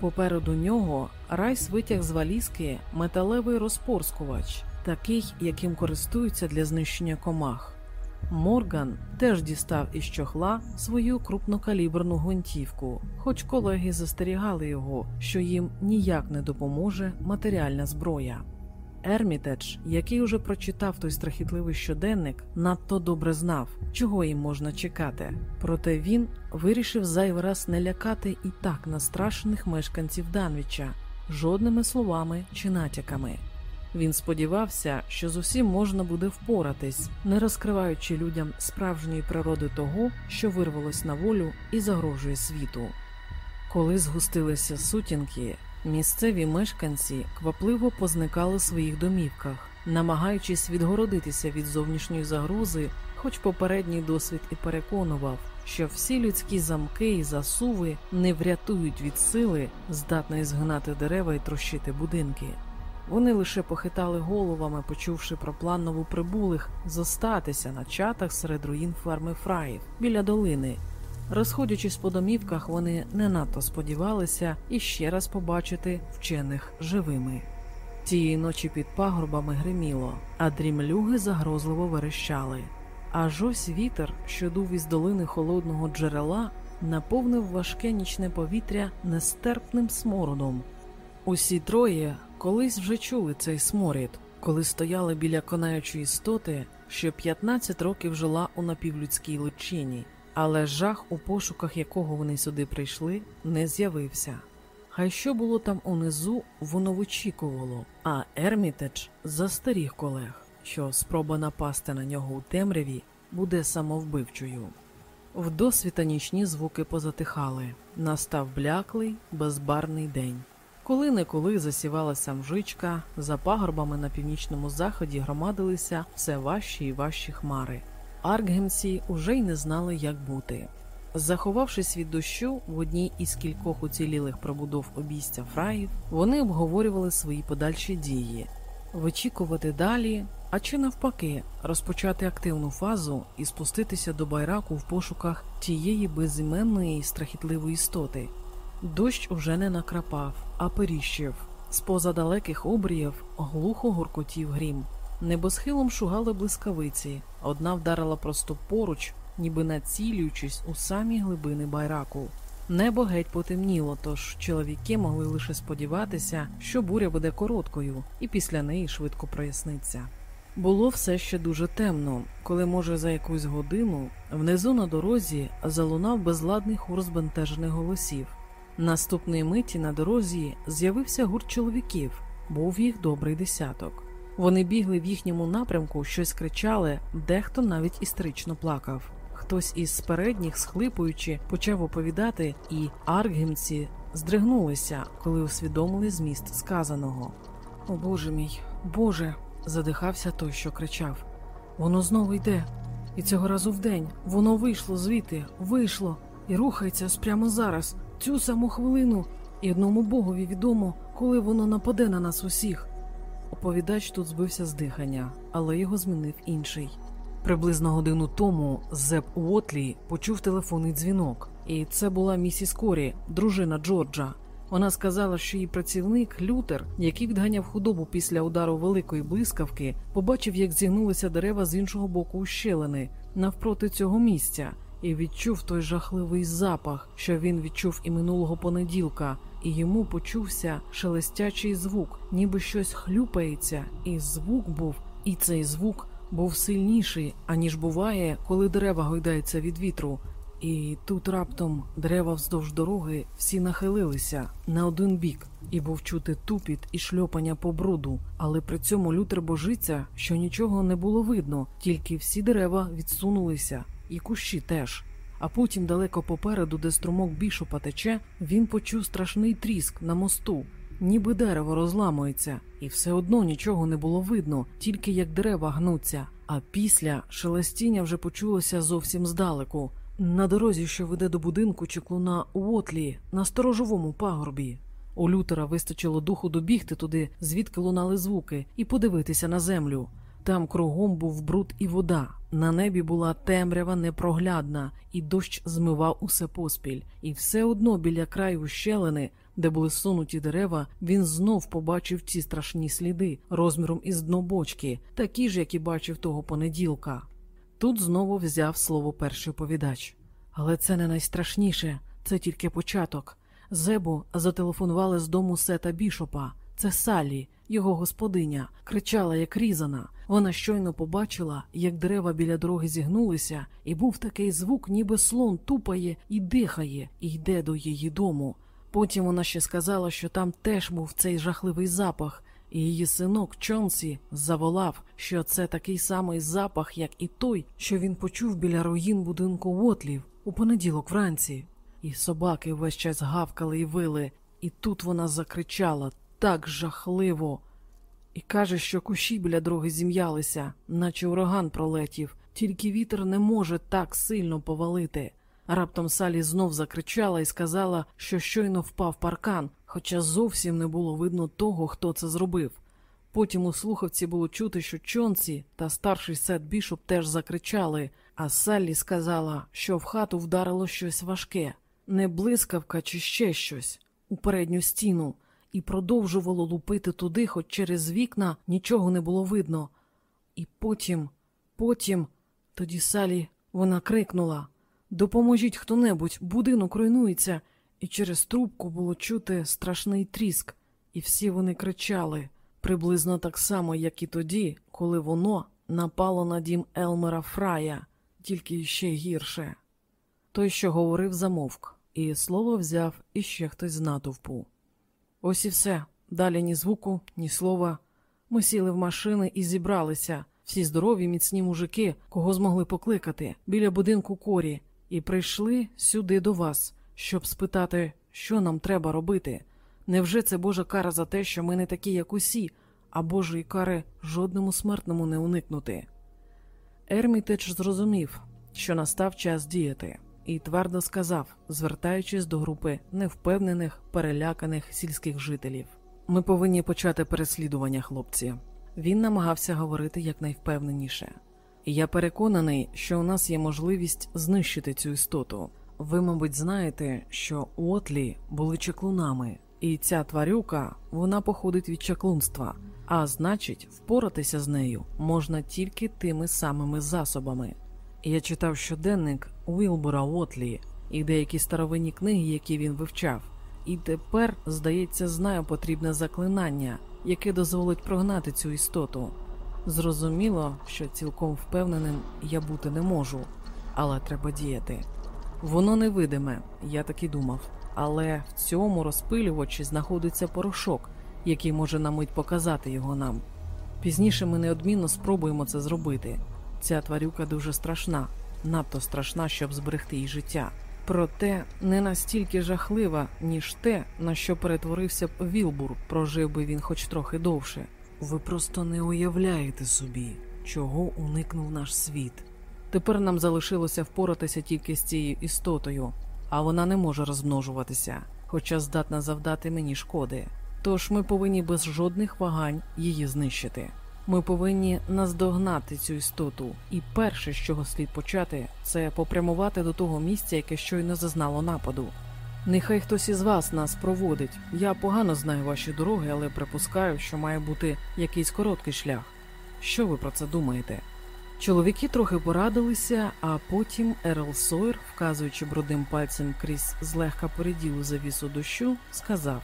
Попереду нього Райс витяг з валізки металевий розпорскувач, такий, яким користуються для знищення комах. Морган теж дістав із чохла свою крупнокаліберну гвинтівку, хоч колеги застерігали його, що їм ніяк не допоможе матеріальна зброя. Ермітедж, який уже прочитав той страхітливий щоденник, надто добре знав, чого їм можна чекати. Проте він вирішив зайвий раз не лякати і так настрашених мешканців Данвіча жодними словами чи натяками. Він сподівався, що з усім можна буде впоратись, не розкриваючи людям справжньої природи того, що вирвалось на волю і загрожує світу. Коли згустилися сутінки, місцеві мешканці квапливо позникали в своїх домівках, намагаючись відгородитися від зовнішньої загрози, хоч попередній досвід і переконував, що всі людські замки і засуви не врятують від сили, здатної згнати дерева і трощити будинки. Вони лише похитали головами, почувши про план новоприбулих зостатися на чатах серед руїн ферми Фраїв біля долини. Розходячись по домівках, вони не надто сподівалися іще раз побачити вчених живими. Тієї ночі під пагорбами гриміло, а дрімлюги загрозливо верещали. Аж ось вітер, що дув із долини холодного джерела, наповнив важке нічне повітря нестерпним смородом. Усі троє колись вже чули цей сморід, коли стояли біля конаючої істоти, що 15 років жила у напівлюдській личині, але жах, у пошуках якого вони сюди прийшли, не з'явився. Хай що було там унизу, воно вичікувало, а Ермітедж застеріг колег, що спроба напасти на нього у темряві буде самовбивчою. В досвіта нічні звуки позатихали, настав бляклий, безбарний день. Коли неколи засівалася мжичка, за пагорбами на північному заході громадилися все важчі і важчі хмари. Аркгемці уже й не знали, як бути. Заховавшись від дощу в одній із кількох уцілілих пробудов обійстя фраїв, вони обговорювали свої подальші дії, вичікувати далі, а чи навпаки, розпочати активну фазу і спуститися до байраку в пошуках тієї безіменної страхітливої істоти. Дощ уже не накрапав, а періщив. З-поза далеких обріїв глухо гуркотів грім. Небосхилом шугали блискавиці, одна вдарила просто поруч, ніби націлюючись у самі глибини байраку. Небо геть потемніло, тож чоловіки могли лише сподіватися, що буря буде короткою, і після неї швидко проясниться. Було все ще дуже темно, коли, може, за якусь годину внизу на дорозі залунав безладний хор збентежених голосів. Наступної миті на дорозі з'явився гурт чоловіків, був їх добрий десяток. Вони бігли в їхньому напрямку, щось кричали, дехто навіть істерично плакав. Хтось із передніх, схлипуючи, почав оповідати, і аргімці здригнулися, коли усвідомили зміст сказаного. О Боже мій, Боже. задихався той, що кричав. Воно знову йде. І цього разу вдень воно вийшло звідти, вийшло і рухається прямо зараз, цю саму хвилину, і одному богові відомо, коли воно нападе на нас усіх. Оповідач тут збився з дихання, але його змінив інший. Приблизно годину тому Зеп Уотлі почув телефонний дзвінок, і це була місіс Корі, дружина Джорджа. Вона сказала, що її працівник Лютер, який відганяв худобу після удару великої блискавки, побачив, як зігнулися дерева з іншого боку ущелини навпроти цього місця, і відчув той жахливий запах, що він відчув і минулого понеділка, і йому почувся шелестячий звук, ніби щось хлюпається, і звук був, і цей звук був сильніший, аніж буває, коли дерева гойдаються від вітру. І тут раптом дерева вздовж дороги всі нахилилися на один бік, і був чути тупіт і шльопання по бруду, але при цьому Лютер божиться, що нічого не було видно, тільки всі дерева відсунулися, і кущі теж. А потім, далеко попереду, де струмок бішопа тече, він почув страшний тріск на мосту, ніби дерево розламується, і все одно нічого не було видно, тільки як дерева гнуться. А після шелестіння вже почулося зовсім здалеку. На дорозі, що веде до будинку чеклуна Уотлі, на сторожовому пагорбі. У Лютера вистачило духу добігти туди, звідки лунали звуки, і подивитися на землю. Там кругом був бруд і вода. На небі була темрява непроглядна, і дощ змивав усе поспіль. І все одно біля краю щелини, де були сунуті дерева, він знов побачив ці страшні сліди розміром із дно бочки, такі ж, як і бачив того понеділка. Тут знову взяв слово перший оповідач. Але це не найстрашніше, це тільки початок. Зебу зателефонували з дому сета бішопа. Це Саллі, його господиня, кричала, як різана. Вона щойно побачила, як дерева біля дороги зігнулися, і був такий звук, ніби слон тупає і дихає, і йде до її дому. Потім вона ще сказала, що там теж був цей жахливий запах, і її синок Чонсі заволав, що це такий самий запах, як і той, що він почув біля руїн будинку Вотлів у понеділок вранці. І собаки весь час гавкали і вили, і тут вона закричала так жахливо. І каже, що кущі біля дороги зім'ялися, наче ураган пролетів, тільки вітер не може так сильно повалити. Раптом Салі знов закричала і сказала, що щойно впав паркан, хоча зовсім не було видно того, хто це зробив. Потім у слухавці було чути, що Чонці та старший сет бішоп теж закричали, а Саллі сказала, що в хату вдарило щось важке, не блискавка чи ще щось у передню стіну, і продовжувало лупити туди, хоч через вікна нічого не було видно. І потім, потім, тоді Салі вона крикнула Допоможіть хто небудь, будинок руйнується, і через трубку було чути страшний тріск, і всі вони кричали приблизно так само, як і тоді, коли воно напало на дім Елмера Фрая, тільки ще гірше. Той, що говорив, замовк, і слово взяв іще хтось з натовпу. Ось і все. Далі ні звуку, ні слова. Ми сіли в машини і зібралися, всі здорові, міцні мужики, кого змогли покликати, біля будинку корі, і прийшли сюди до вас, щоб спитати, що нам треба робити. Невже це Божа кара за те, що ми не такі, як усі, а Божої кари жодному смертному не уникнути? Ермітедж зрозумів, що настав час діяти, і твердо сказав, звертаючись до групи невпевнених, переляканих сільських жителів. Ми повинні почати переслідування, хлопці. Він намагався говорити якнайвпевненіше. Я переконаний, що у нас є можливість знищити цю істоту. Ви, мабуть, знаєте, що Уотлі були чаклунами, і ця тварюка вона походить від чаклунства, а значить, впоратися з нею можна тільки тими самими засобами. Я читав щоденник Уілбора Уотлі і деякі старовинні книги, які він вивчав, і тепер, здається, знаю потрібне заклинання, яке дозволить прогнати цю істоту. Зрозуміло, що цілком впевненим я бути не можу, але треба діяти. Воно невидиме, я так і думав, але в цьому розпилювачі знаходиться порошок, який може на мить показати його нам. Пізніше ми неодмінно спробуємо це зробити. Ця тварюка дуже страшна, надто страшна, щоб зберегти її життя. Проте не настільки жахлива, ніж те, на що перетворився б Вілбур, прожив би він хоч трохи довше. Ви просто не уявляєте собі, чого уникнув наш світ. Тепер нам залишилося впоратися тільки з цією істотою, а вона не може розмножуватися, хоча здатна завдати мені шкоди. Тож ми повинні без жодних вагань її знищити. Ми повинні наздогнати цю істоту, і перше, з чого слід почати, це попрямувати до того місця, яке щойно зазнало нападу. Нехай хтось із вас нас проводить. Я погано знаю ваші дороги, але припускаю, що має бути якийсь короткий шлях. Що ви про це думаєте? Чоловіки трохи порадилися, а потім Ерл Сойер, вказуючи брудим пальцем крізь злегка поріділу завісу дощу, сказав: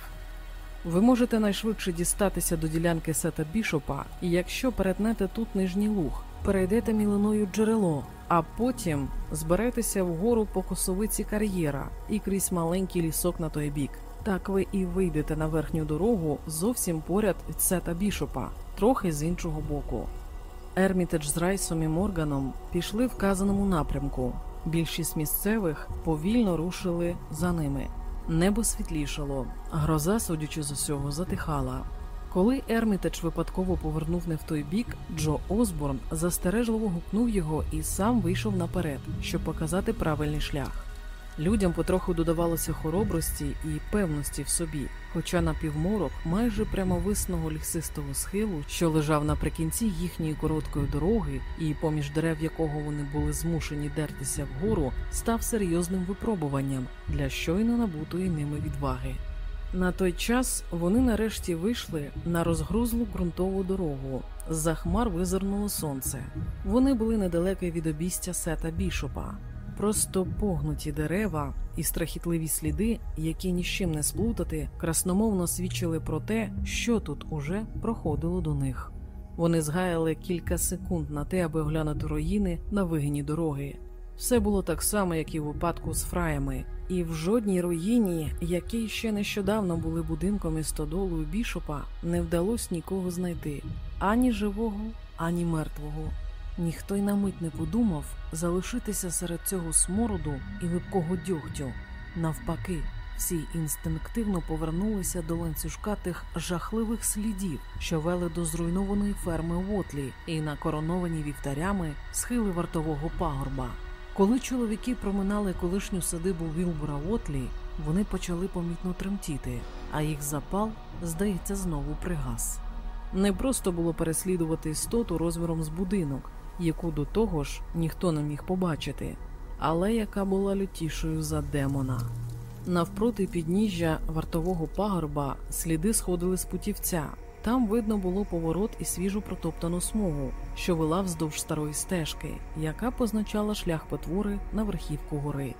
Ви можете найшвидше дістатися до ділянки сета Бішопа, і якщо перетнете тут нижній луг, перейдете мілиною джерело, а потім зберетеся вгору по косовиці кар'єра і крізь маленький лісок на той бік. Так ви і вийдете на верхню дорогу зовсім поряд від сета Бішопа, трохи з іншого боку. Ермітедж з Райсом і Морганом пішли вказаному напрямку. Більшість місцевих повільно рушили за ними. Небо світлішало, гроза, судячи з усього, затихала. Коли Ермітедж випадково повернув не в той бік, Джо Осборн застережливо гукнув його і сам вийшов наперед, щоб показати правильний шлях. Людям потроху додавалося хоробрості і певності в собі, хоча напівморок майже прямовисного лісистого схилу, що лежав наприкінці їхньої короткої дороги, і поміж дерев якого вони були змушені дертися вгору, став серйозним випробуванням для щойно набутої ними відваги. На той час вони нарешті вийшли на розгрузлу ґрунтову дорогу. З-за хмар визирнуло сонце. Вони були недалеко від обістя сета бішопа. Просто погнуті дерева і страхітливі сліди, які ні з чим не сплутати, красномовно свідчили про те, що тут уже проходило до них. Вони згаяли кілька секунд на те, аби оглянути руїни на вигині дороги. Все було так само, як і в випадку з фраями, і в жодній руїні, які ще нещодавно були будинком і стодолою бішопа, не вдалося нікого знайти ані живого, ані мертвого. Ніхто й на мить не подумав залишитися серед цього смороду і липкого дьогтю. Навпаки, всі інстинктивно повернулися до ланцюжка тих жахливих слідів, що вели до зруйнованої ферми Вотлі і на короновані вівтарями схили вартового пагорба. Коли чоловіки проминали колишню садибу Вілбора Вотлі, вони почали помітно тремтіти, а їх запал, здається, знову пригас. Не просто було переслідувати істоту розміром з будинок, яку до того ж ніхто не міг побачити, але яка була лютішою за демона. Навпроти підніжжя вартового пагорба сліди сходили з путівця. Там видно було поворот і свіжу протоптану смугу, що вела вздовж старої стежки, яка позначала шлях потвори на верхівку гори.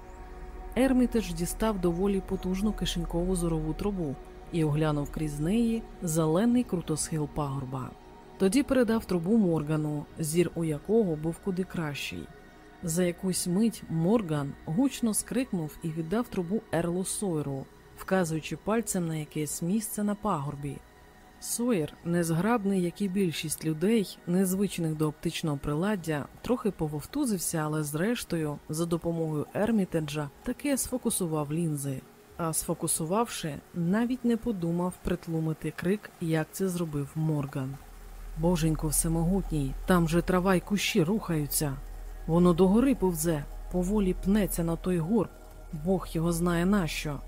Ермітедж дістав доволі потужну кишенькову зорову трубу і оглянув крізь неї зелений крутосхил пагорба. Тоді передав трубу Моргану, зір у якого був куди кращий. За якусь мить Морган гучно скрикнув і віддав трубу Ерлу Сойеру, вказуючи пальцем на якесь місце на пагорбі. Сойер, незграбний, як і більшість людей, незвичних до оптичного приладдя, трохи пововтузився, але зрештою, за допомогою Ермітеджа, таки сфокусував лінзи. А сфокусувавши, навіть не подумав притлумити крик, як це зробив Морган. Боженько всемогутній, там же трава й кущі рухаються. Воно догори повзе, поволі пнеться на той гор, Бог його знає нащо.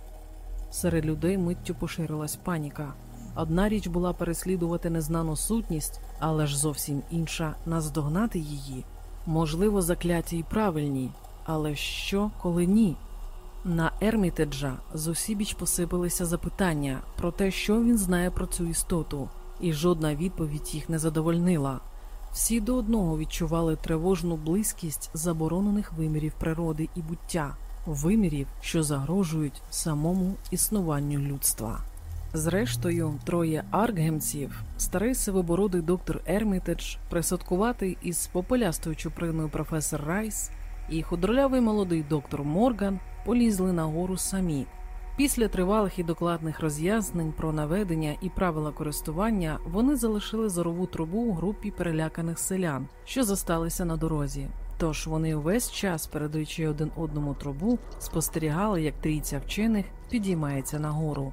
Серед людей миттю поширилась паніка. Одна річ була переслідувати незнану сутність, але ж зовсім інша наздогнати її. Можливо, закляті й правильні, але що, коли ні? На Ермітеджа з усібіч посипалися запитання про те, що він знає про цю істоту, і жодна відповідь їх не задовольнила. Всі до одного відчували тривожну близькість заборонених вимірів природи і буття, вимірів, що загрожують самому існуванню людства. Зрештою, троє аркгемців, старий сивобородий доктор Ермітедж, присадкуватий із попелястою чуприною професор Райс і худролявий молодий доктор Морган полізли на гору самі. Після тривалих і докладних роз'яснень про наведення і правила користування вони залишили зорову трубу у групі переляканих селян, що зосталися на дорозі. Тож вони увесь час, передаючи один одному трубу, спостерігали, як трійця вчених підіймається нагору.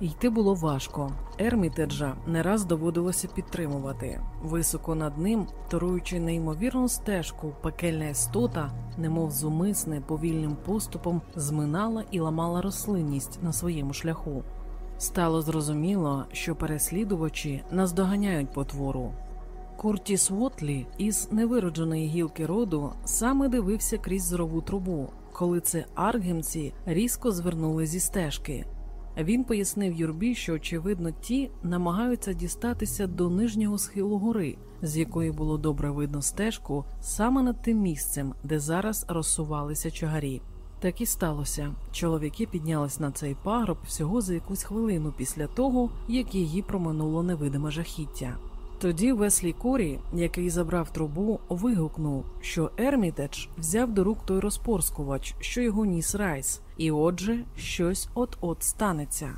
Йти було важко. Ермітеджа не раз доводилося підтримувати. Високо над ним, торуючи неймовірну стежку, пекельна істота, немов зумисне, повільним поступом, зминала і ламала рослинність на своєму шляху. Стало зрозуміло, що переслідувачі наздоганяють потвору. Куртіс Вотлі із невиродженої гілки роду саме дивився крізь зорову трубу, коли це аргемці різко звернули зі стежки. Він пояснив юрбі, що, очевидно, ті намагаються дістатися до нижнього схилу гори, з якої було добре видно стежку саме над тим місцем, де зараз розсувалися чагарі. Так і сталося. Чоловіки піднялись на цей пагроб всього за якусь хвилину після того, як її проминуло невидиме жахіття. Тоді Веслі Корі, який забрав трубу, вигукнув, що Ермітедж взяв до рук той розпорскувач, що його ніс Райс, і отже, щось от-от станеться.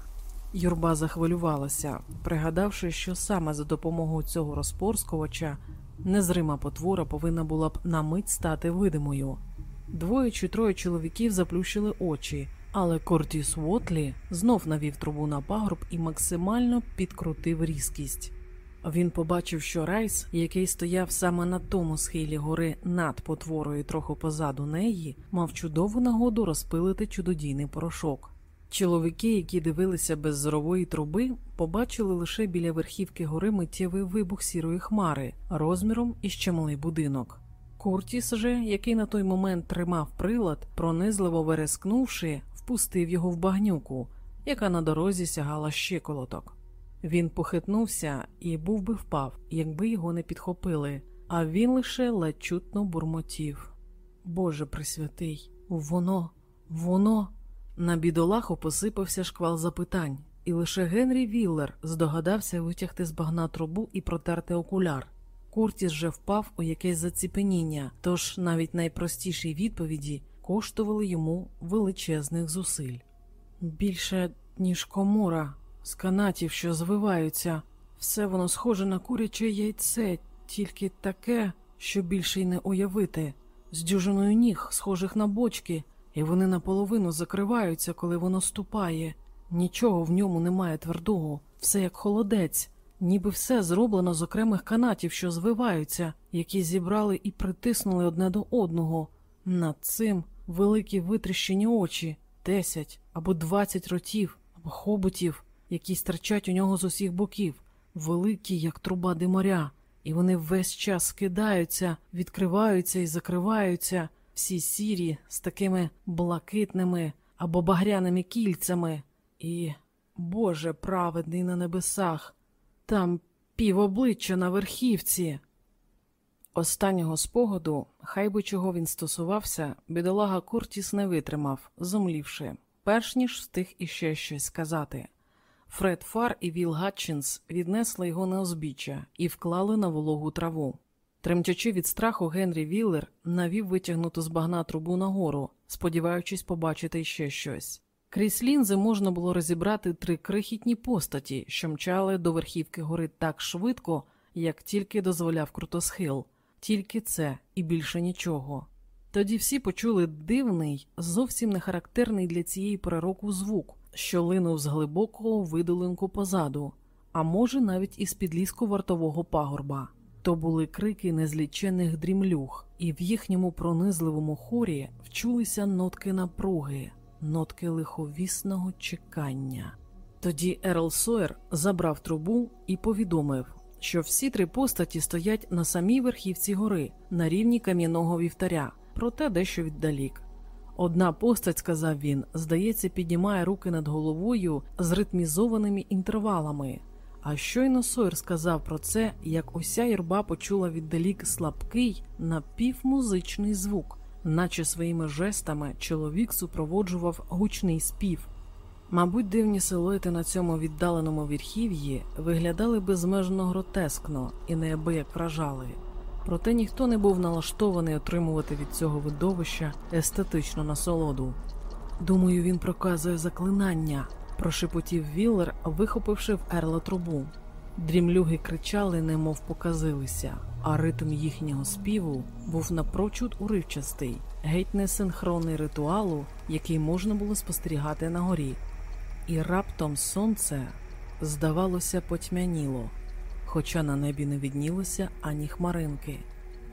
Юрба захвилювалася, пригадавши, що саме за допомогою цього розпорскувача незрима потвора повинна була б на мить стати видимою. Двоє чи троє чоловіків заплющили очі, але Кортіс Вотлі знов навів трубу на пагруб і максимально підкрутив різкість. Він побачив, що Райс, який стояв саме на тому схилі гори над потворою, трохи позаду неї, мав чудову нагоду розпилити чудодійний порошок. Чоловіки, які дивилися без зорової труби, побачили лише біля верхівки гори миттєвий вибух сірої хмари розміром із чималий будинок. Куртіс же, який на той момент тримав прилад, пронизливо верескнувши, впустив його в багнюку, яка на дорозі сягала щиколоток. Він похитнувся і був би впав, якби його не підхопили, а він лише ледь бурмотів. Боже присвятий, воно, воно. На бідолаху посипався шквал запитань, і лише Генрі Віллер здогадався витягти з багна трубу і протерти окуляр. Куртіс же впав у якесь заціпеніння, тож навіть найпростіші відповіді коштували йому величезних зусиль. Більше, ніж комора, з канатів, що звиваються, все воно схоже на куряче яйце, тільки таке, що більше й не уявити, з дюжиною ніг, схожих на бочки, і вони наполовину закриваються, коли воно ступає. Нічого в ньому немає твердого, все як холодець, ніби все зроблено з окремих канатів, що звиваються, які зібрали і притиснули одне до одного. Над цим великі витріщені очі, десять або двадцять ротів або хоботів які стирчать у нього з усіх боків, великі, як труба димаря, і вони весь час скидаються, відкриваються і закриваються, всі сірі з такими блакитними або багряними кільцями. І, Боже праведний на небесах, там пів обличчя на верхівці. Останнього спогаду, хай би чого він стосувався, бідолага Куртіс не витримав, зумлівши, перш ніж встиг іще щось сказати. Фред Фар і Віл Гатчинс віднесли його на узбіччя і вклали на вологу траву. Тремтячи від страху, Генрі Віллер навів витягнуту з багна трубу нагору, сподіваючись побачити ще щось. Крізь лінзи можна було розібрати три крихітні постаті, що мчали до верхівки гори так швидко, як тільки дозволяв крутосхил, тільки це і більше нічого. Тоді всі почули дивний, зовсім не характерний для цієї перероку звук, що линув з глибокого видолинку позаду, а може, навіть із під ліску вартового пагорба. То були крики незлічених дрімлюх, і в їхньому пронизливому хорі вчулися нотки напруги, нотки лиховісного чекання. Тоді Ерл Сойер забрав трубу і повідомив, що всі три постаті стоять на самій верхівці гори, на рівні кам'яного вівтаря, проте дещо віддалік. Одна постать, сказав він, здається, піднімає руки над головою з ритмізованими інтервалами. А щойно Сойер сказав про це, як уся юрба почула віддалік слабкий, напівмузичний звук, наче своїми жестами чоловік супроводжував гучний спів. Мабуть, дивні силуети на цьому віддаленому верхів'ї виглядали безмежно гротескно і неабияк вражали проте ніхто не був налаштований отримувати від цього видовища естетичну насолоду. Думаю, він проказує заклинання, прошепотів Віллер, вихопивши в ерла трубу. Дрімлюги кричали, немов показилися, а ритм їхнього співу був напрочуд уривчастий, геть не синхронний ритуалу, який можна було спостерігати на горі. І раптом сонце, здавалося, потьмяніло хоча на небі не віднілося ані хмаринки.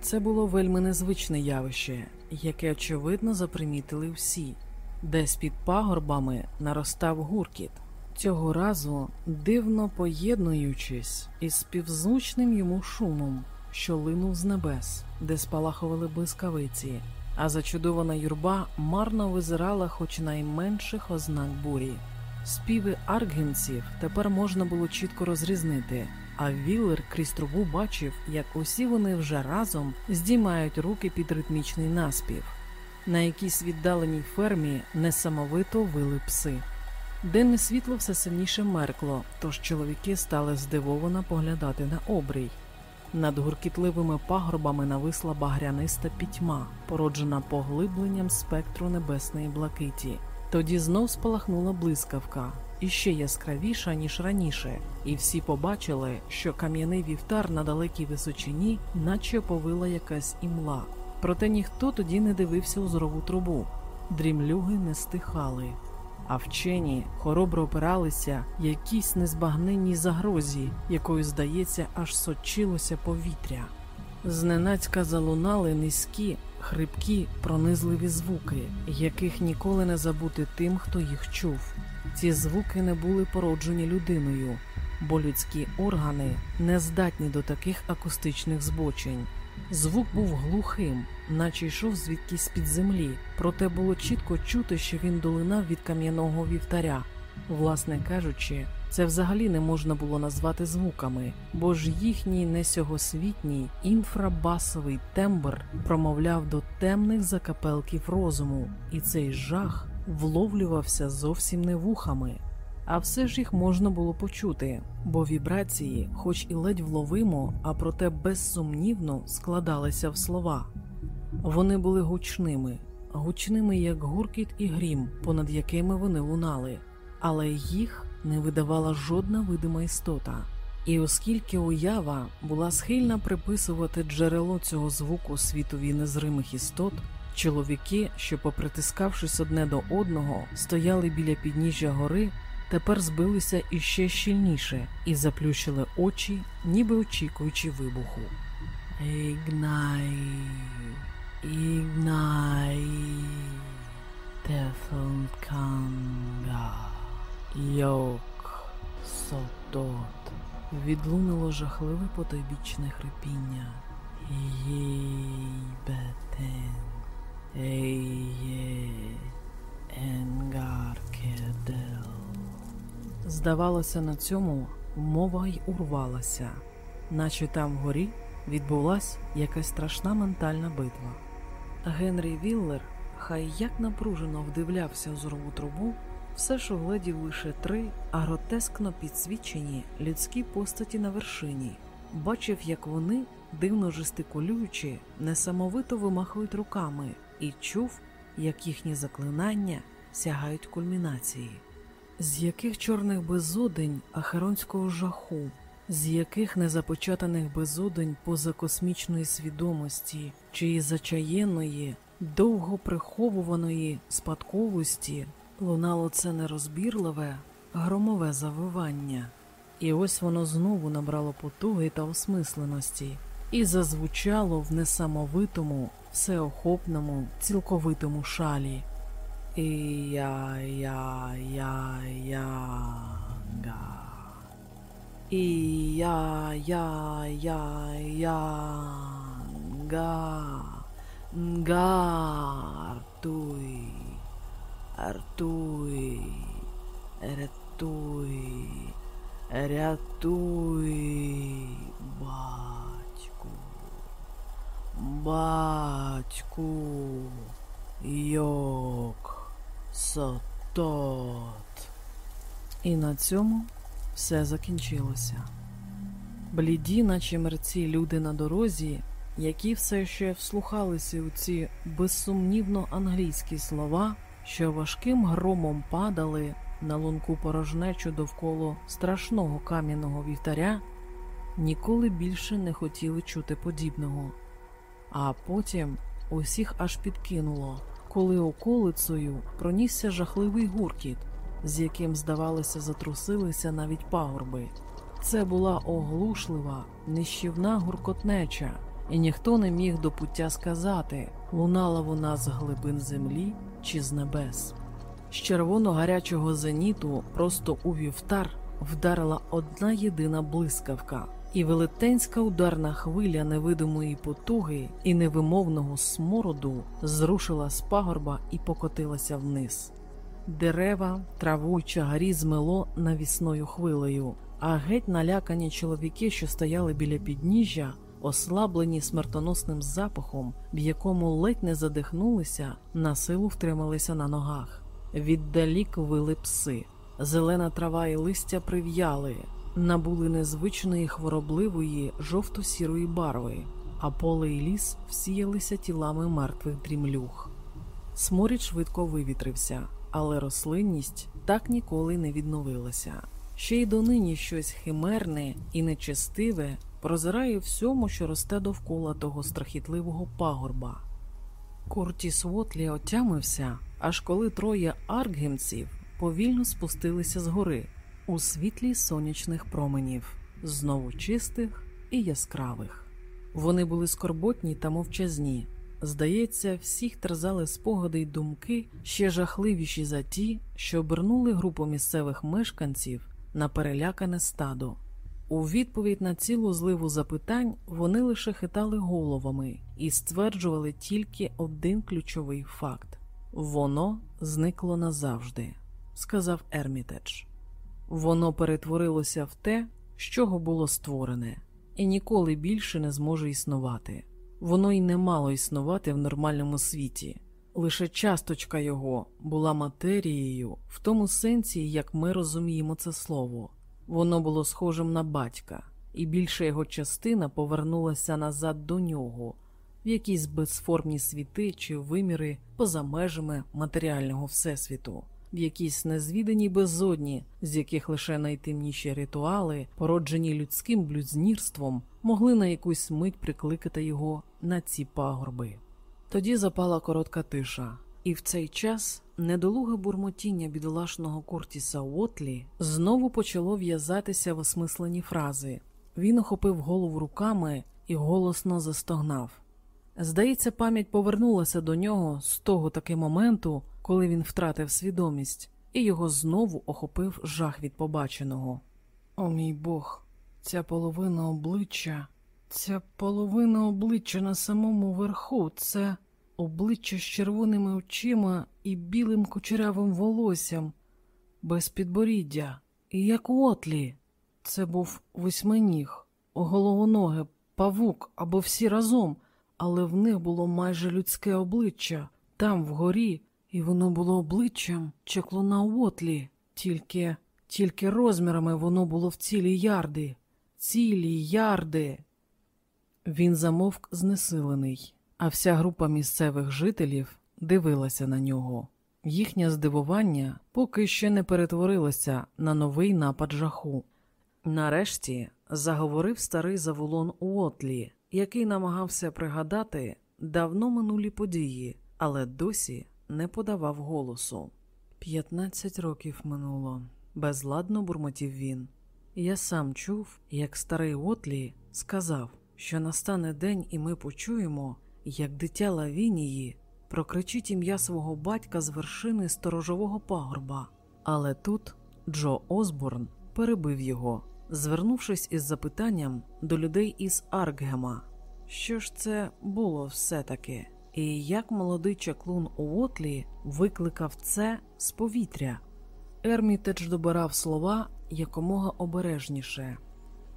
Це було вельми незвичне явище, яке, очевидно, запримітили всі, десь під пагорбами наростав гуркіт. Цього разу дивно поєднуючись із співзвучним йому шумом, що линув з небес, де спалахували блискавиці, а зачудована юрба марно визирала хоч найменших ознак бурі. Співи аргенців тепер можна було чітко розрізнити, а Віллер крізь трубу бачив, як усі вони вже разом здіймають руки під ритмічний наспів. На якійсь віддаленій фермі несамовито вили пси. Денне світло все сильніше меркло, тож чоловіки стали здивовано поглядати на обрій. Над гуркітливими пагорбами нависла багряниста пітьма, породжена поглибленням спектру небесної блакиті. Тоді знов спалахнула блискавка, іще яскравіша, ніж раніше, і всі побачили, що кам'яний вівтар на далекій височині, наче повила якась імла. Проте ніхто тоді не дивився у зорову трубу. Дрімлюги не стихали, а вчені хоробро опиралися якійсь незбагненній загрозі, якою, здається, аж сочилося повітря. Зненацька залунали низькі, хрипкі, пронизливі звуки, яких ніколи не забути тим, хто їх чув. Ці звуки не були породжені людиною, бо людські органи не здатні до таких акустичних збочень. Звук був глухим, наче йшов звідкись під землі, проте було чітко чути, що він долинав від кам'яного вівтаря. Власне кажучи, це взагалі не можна було назвати звуками, бо ж їхній несьогосвітній інфрабасовий тембр промовляв до темних закапелків розуму, і цей жах вловлювався зовсім не вухами. А все ж їх можна було почути, бо вібрації, хоч і ледь вловимо, а проте безсумнівно складалися в слова. Вони були гучними, гучними, як гуркіт і грім, понад якими вони лунали, але їх не видавала жодна видима істота. І оскільки уява була схильна приписувати джерело цього звуку світові незримих істот, чоловіки, що, попритискавшись одне до одного, стояли біля підніжжя гори, тепер збилися іще щільніше і заплющили очі, ніби очікуючи вибуху. Ігнай, ігнай, Тефонканга, йок, сотот. Відлунило жахливе потойбічне хрипіння. Єйбетен, ейє, енгаркедел. Здавалося, на цьому мова й урвалася, наче там вгорі відбулась якась страшна ментальна битва. Генрі Віллер, хай як напружено вдивлявся в зорову трубу, все ж угледів лише три гротескно підсвічені людські постаті на вершині, бачив, як вони, дивно жестикулюючи, несамовито вимахують руками, і чув, як їхні заклинання сягають кульмінації. З яких чорних безодень ахеронського жаху, з яких незапочатаних безодень позакосмічної свідомості, чиї зачаєнної, довго приховуваної спадковості лунало це нерозбірливе, громове завивання, і ось воно знову набрало потуги та осмисленості і зазвучало в несамовитому, всеохопному, цілковитому шалі. І-я-я-я-я-га. І-я-я-я-я-га. Га. Артуй. Артуй. Рятуй. Рятуй. Батьку. Батьку. Йок. Сотот. І на цьому все закінчилося. Бліді, наче мерці люди на дорозі, які все ще вслухалися у ці безсумнівно англійські слова, що важким громом падали на лунку порожнечу довкола страшного кам'яного вівтаря, ніколи більше не хотіли чути подібного. А потім усіх аж підкинуло, коли околицею пронісся жахливий гуркіт, з яким, здавалося, затрусилися навіть пагорби. Це була оглушлива, нищівна гуркотнеча, і ніхто не міг до пуття сказати, лунала вона з глибин землі чи з небес. З червоно-гарячого зеніту просто у вівтар вдарила одна єдина блискавка, і велетенська ударна хвиля невидимої потуги і невимовного смороду зрушила з пагорба і покотилася вниз. Дерева, траву й чагарі змело навісною хвилею, а геть налякані чоловіки, що стояли біля підніжжя, ослаблені смертоносним запахом, в якому ледь не задихнулися, на силу втрималися на ногах. Віддалік вили пси. Зелена трава і листя прив'яли, набули незвичної хворобливої жовто-сірої барви, а поле і ліс всіялися тілами мертвих дрімлюх. Сморід швидко вивітрився, але рослинність так ніколи не відновилася. Ще й донині щось химерне і нечестиве прозирає всьому, що росте довкола того страхітливого пагорба. Куртіс Вотлі отямився, аж коли троє аркгемців повільно спустилися з гори у світлі сонячних променів, знову чистих і яскравих. Вони були скорботні та мовчазні. Здається, всіх терзали спогади й думки ще жахливіші за ті, що обернули групу місцевих мешканців на перелякане стадо. У відповідь на цілу зливу запитань вони лише хитали головами і стверджували тільки один ключовий факт воно зникло назавжди, сказав Ермітедж. Воно перетворилося в те, з чого було створене, і ніколи більше не зможе існувати. Воно й не мало існувати в нормальному світі. Лише часточка його була матерією в тому сенсі, як ми розуміємо це слово. Воно було схожим на батька, і більша його частина повернулася назад до нього, в якісь безформні світи чи виміри поза межами матеріального всесвіту, в якісь незвідані безодні, з яких лише найтемніші ритуали, породжені людським блюзнірством, могли на якусь мить прикликати його на ці пагорби. Тоді запала коротка тиша, і в цей час недолуге бурмотіння бідолашного Куртіса Уотлі знову почало в'язатися в осмислені фрази. Він охопив голову руками і голосно застогнав. Здається, пам'ять повернулася до нього з того таки моменту, коли він втратив свідомість, і його знову охопив жах від побаченого. О мій Бог, ця половина обличчя, ця половина обличчя на самому верху, це обличчя з червоними очима і білим кучерявим волоссям, без підборіддя, і як у отлі. Це був восьминіг, головоноге, павук або всі разом, але в них було майже людське обличчя там вгорі, і воно було обличчям чеклуна Уотлі, тільки тільки розмірами воно було в цілі ярди, цілі ярди. Він замовк знесилений, а вся група місцевих жителів дивилася на нього. Їхнє здивування поки ще не перетворилося на новий напад жаху. Нарешті заговорив старий завулон Уотлі, який намагався пригадати давно минулі події, але досі не подавав голосу. П'ятнадцять років минуло, безладно бурмотів він. Я сам чув, як старий Уотлі сказав, що настане день, і ми почуємо, як дитя Лавінії прокричить ім'я свого батька з вершини сторожового пагорба. Але тут Джо Осборн перебив його, звернувшись із запитанням до людей із Аркгема. Що ж це було все-таки? І як молодий чаклун Уотлі викликав це з повітря? Ермітедж добирав слова якомога обережніше.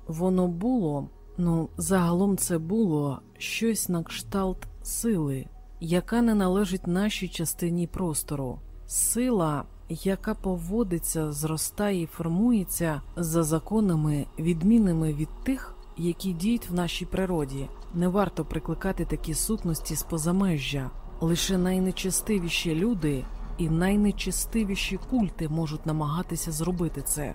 Воно було, ну, загалом це було щось на кшталт сили, яка не належить нашій частині простору, сила, яка поводиться, зростає і формується за законами, відмінними від тих, які діють в нашій природі. Не варто прикликати такі сутності з позамежжя. Лише найнечестивіші люди і найнечестивіші культи можуть намагатися зробити це.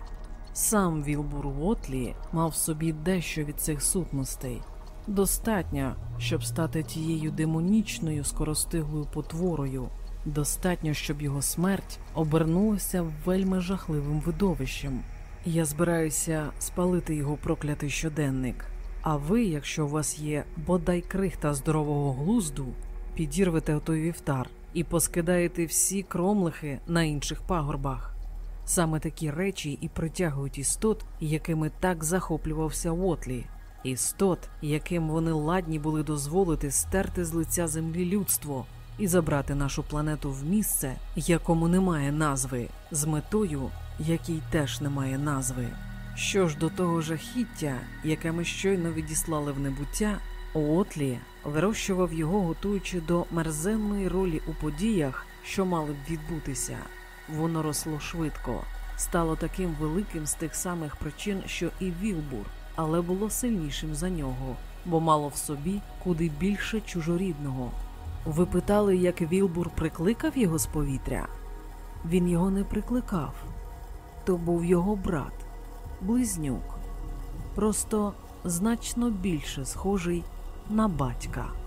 Сам Вілбур Вотлі мав в собі дещо від цих сутностей. Достатньо, щоб стати тією демонічною скоростиглою потворою. Достатньо, щоб його смерть обернулася вельми жахливим видовищем. Я збираюся спалити його проклятий щоденник. А ви, якщо у вас є бодай крихта здорового глузду, підірвете отой вівтар і поскидаєте всі кромлихи на інших пагорбах. Саме такі речі і притягують істот, якими так захоплювався Уотлі, істот, яким вони ладні були дозволити стерти з лиця землі людство і забрати нашу планету в місце, якому немає назви, з метою, якій теж немає назви. Що ж до того жахіття, яке ми щойно відіслали в небуття, Уотлі вирощував його, готуючи до мерзенної ролі у подіях, що мали б відбутися. Воно росло швидко, стало таким великим з тих самих причин, що і Вілбур, але було сильнішим за нього, бо мало в собі куди більше чужорідного. Ви питали, як Вілбур прикликав його з повітря? Він його не прикликав, то був його брат, близнюк, просто значно більше схожий на батька.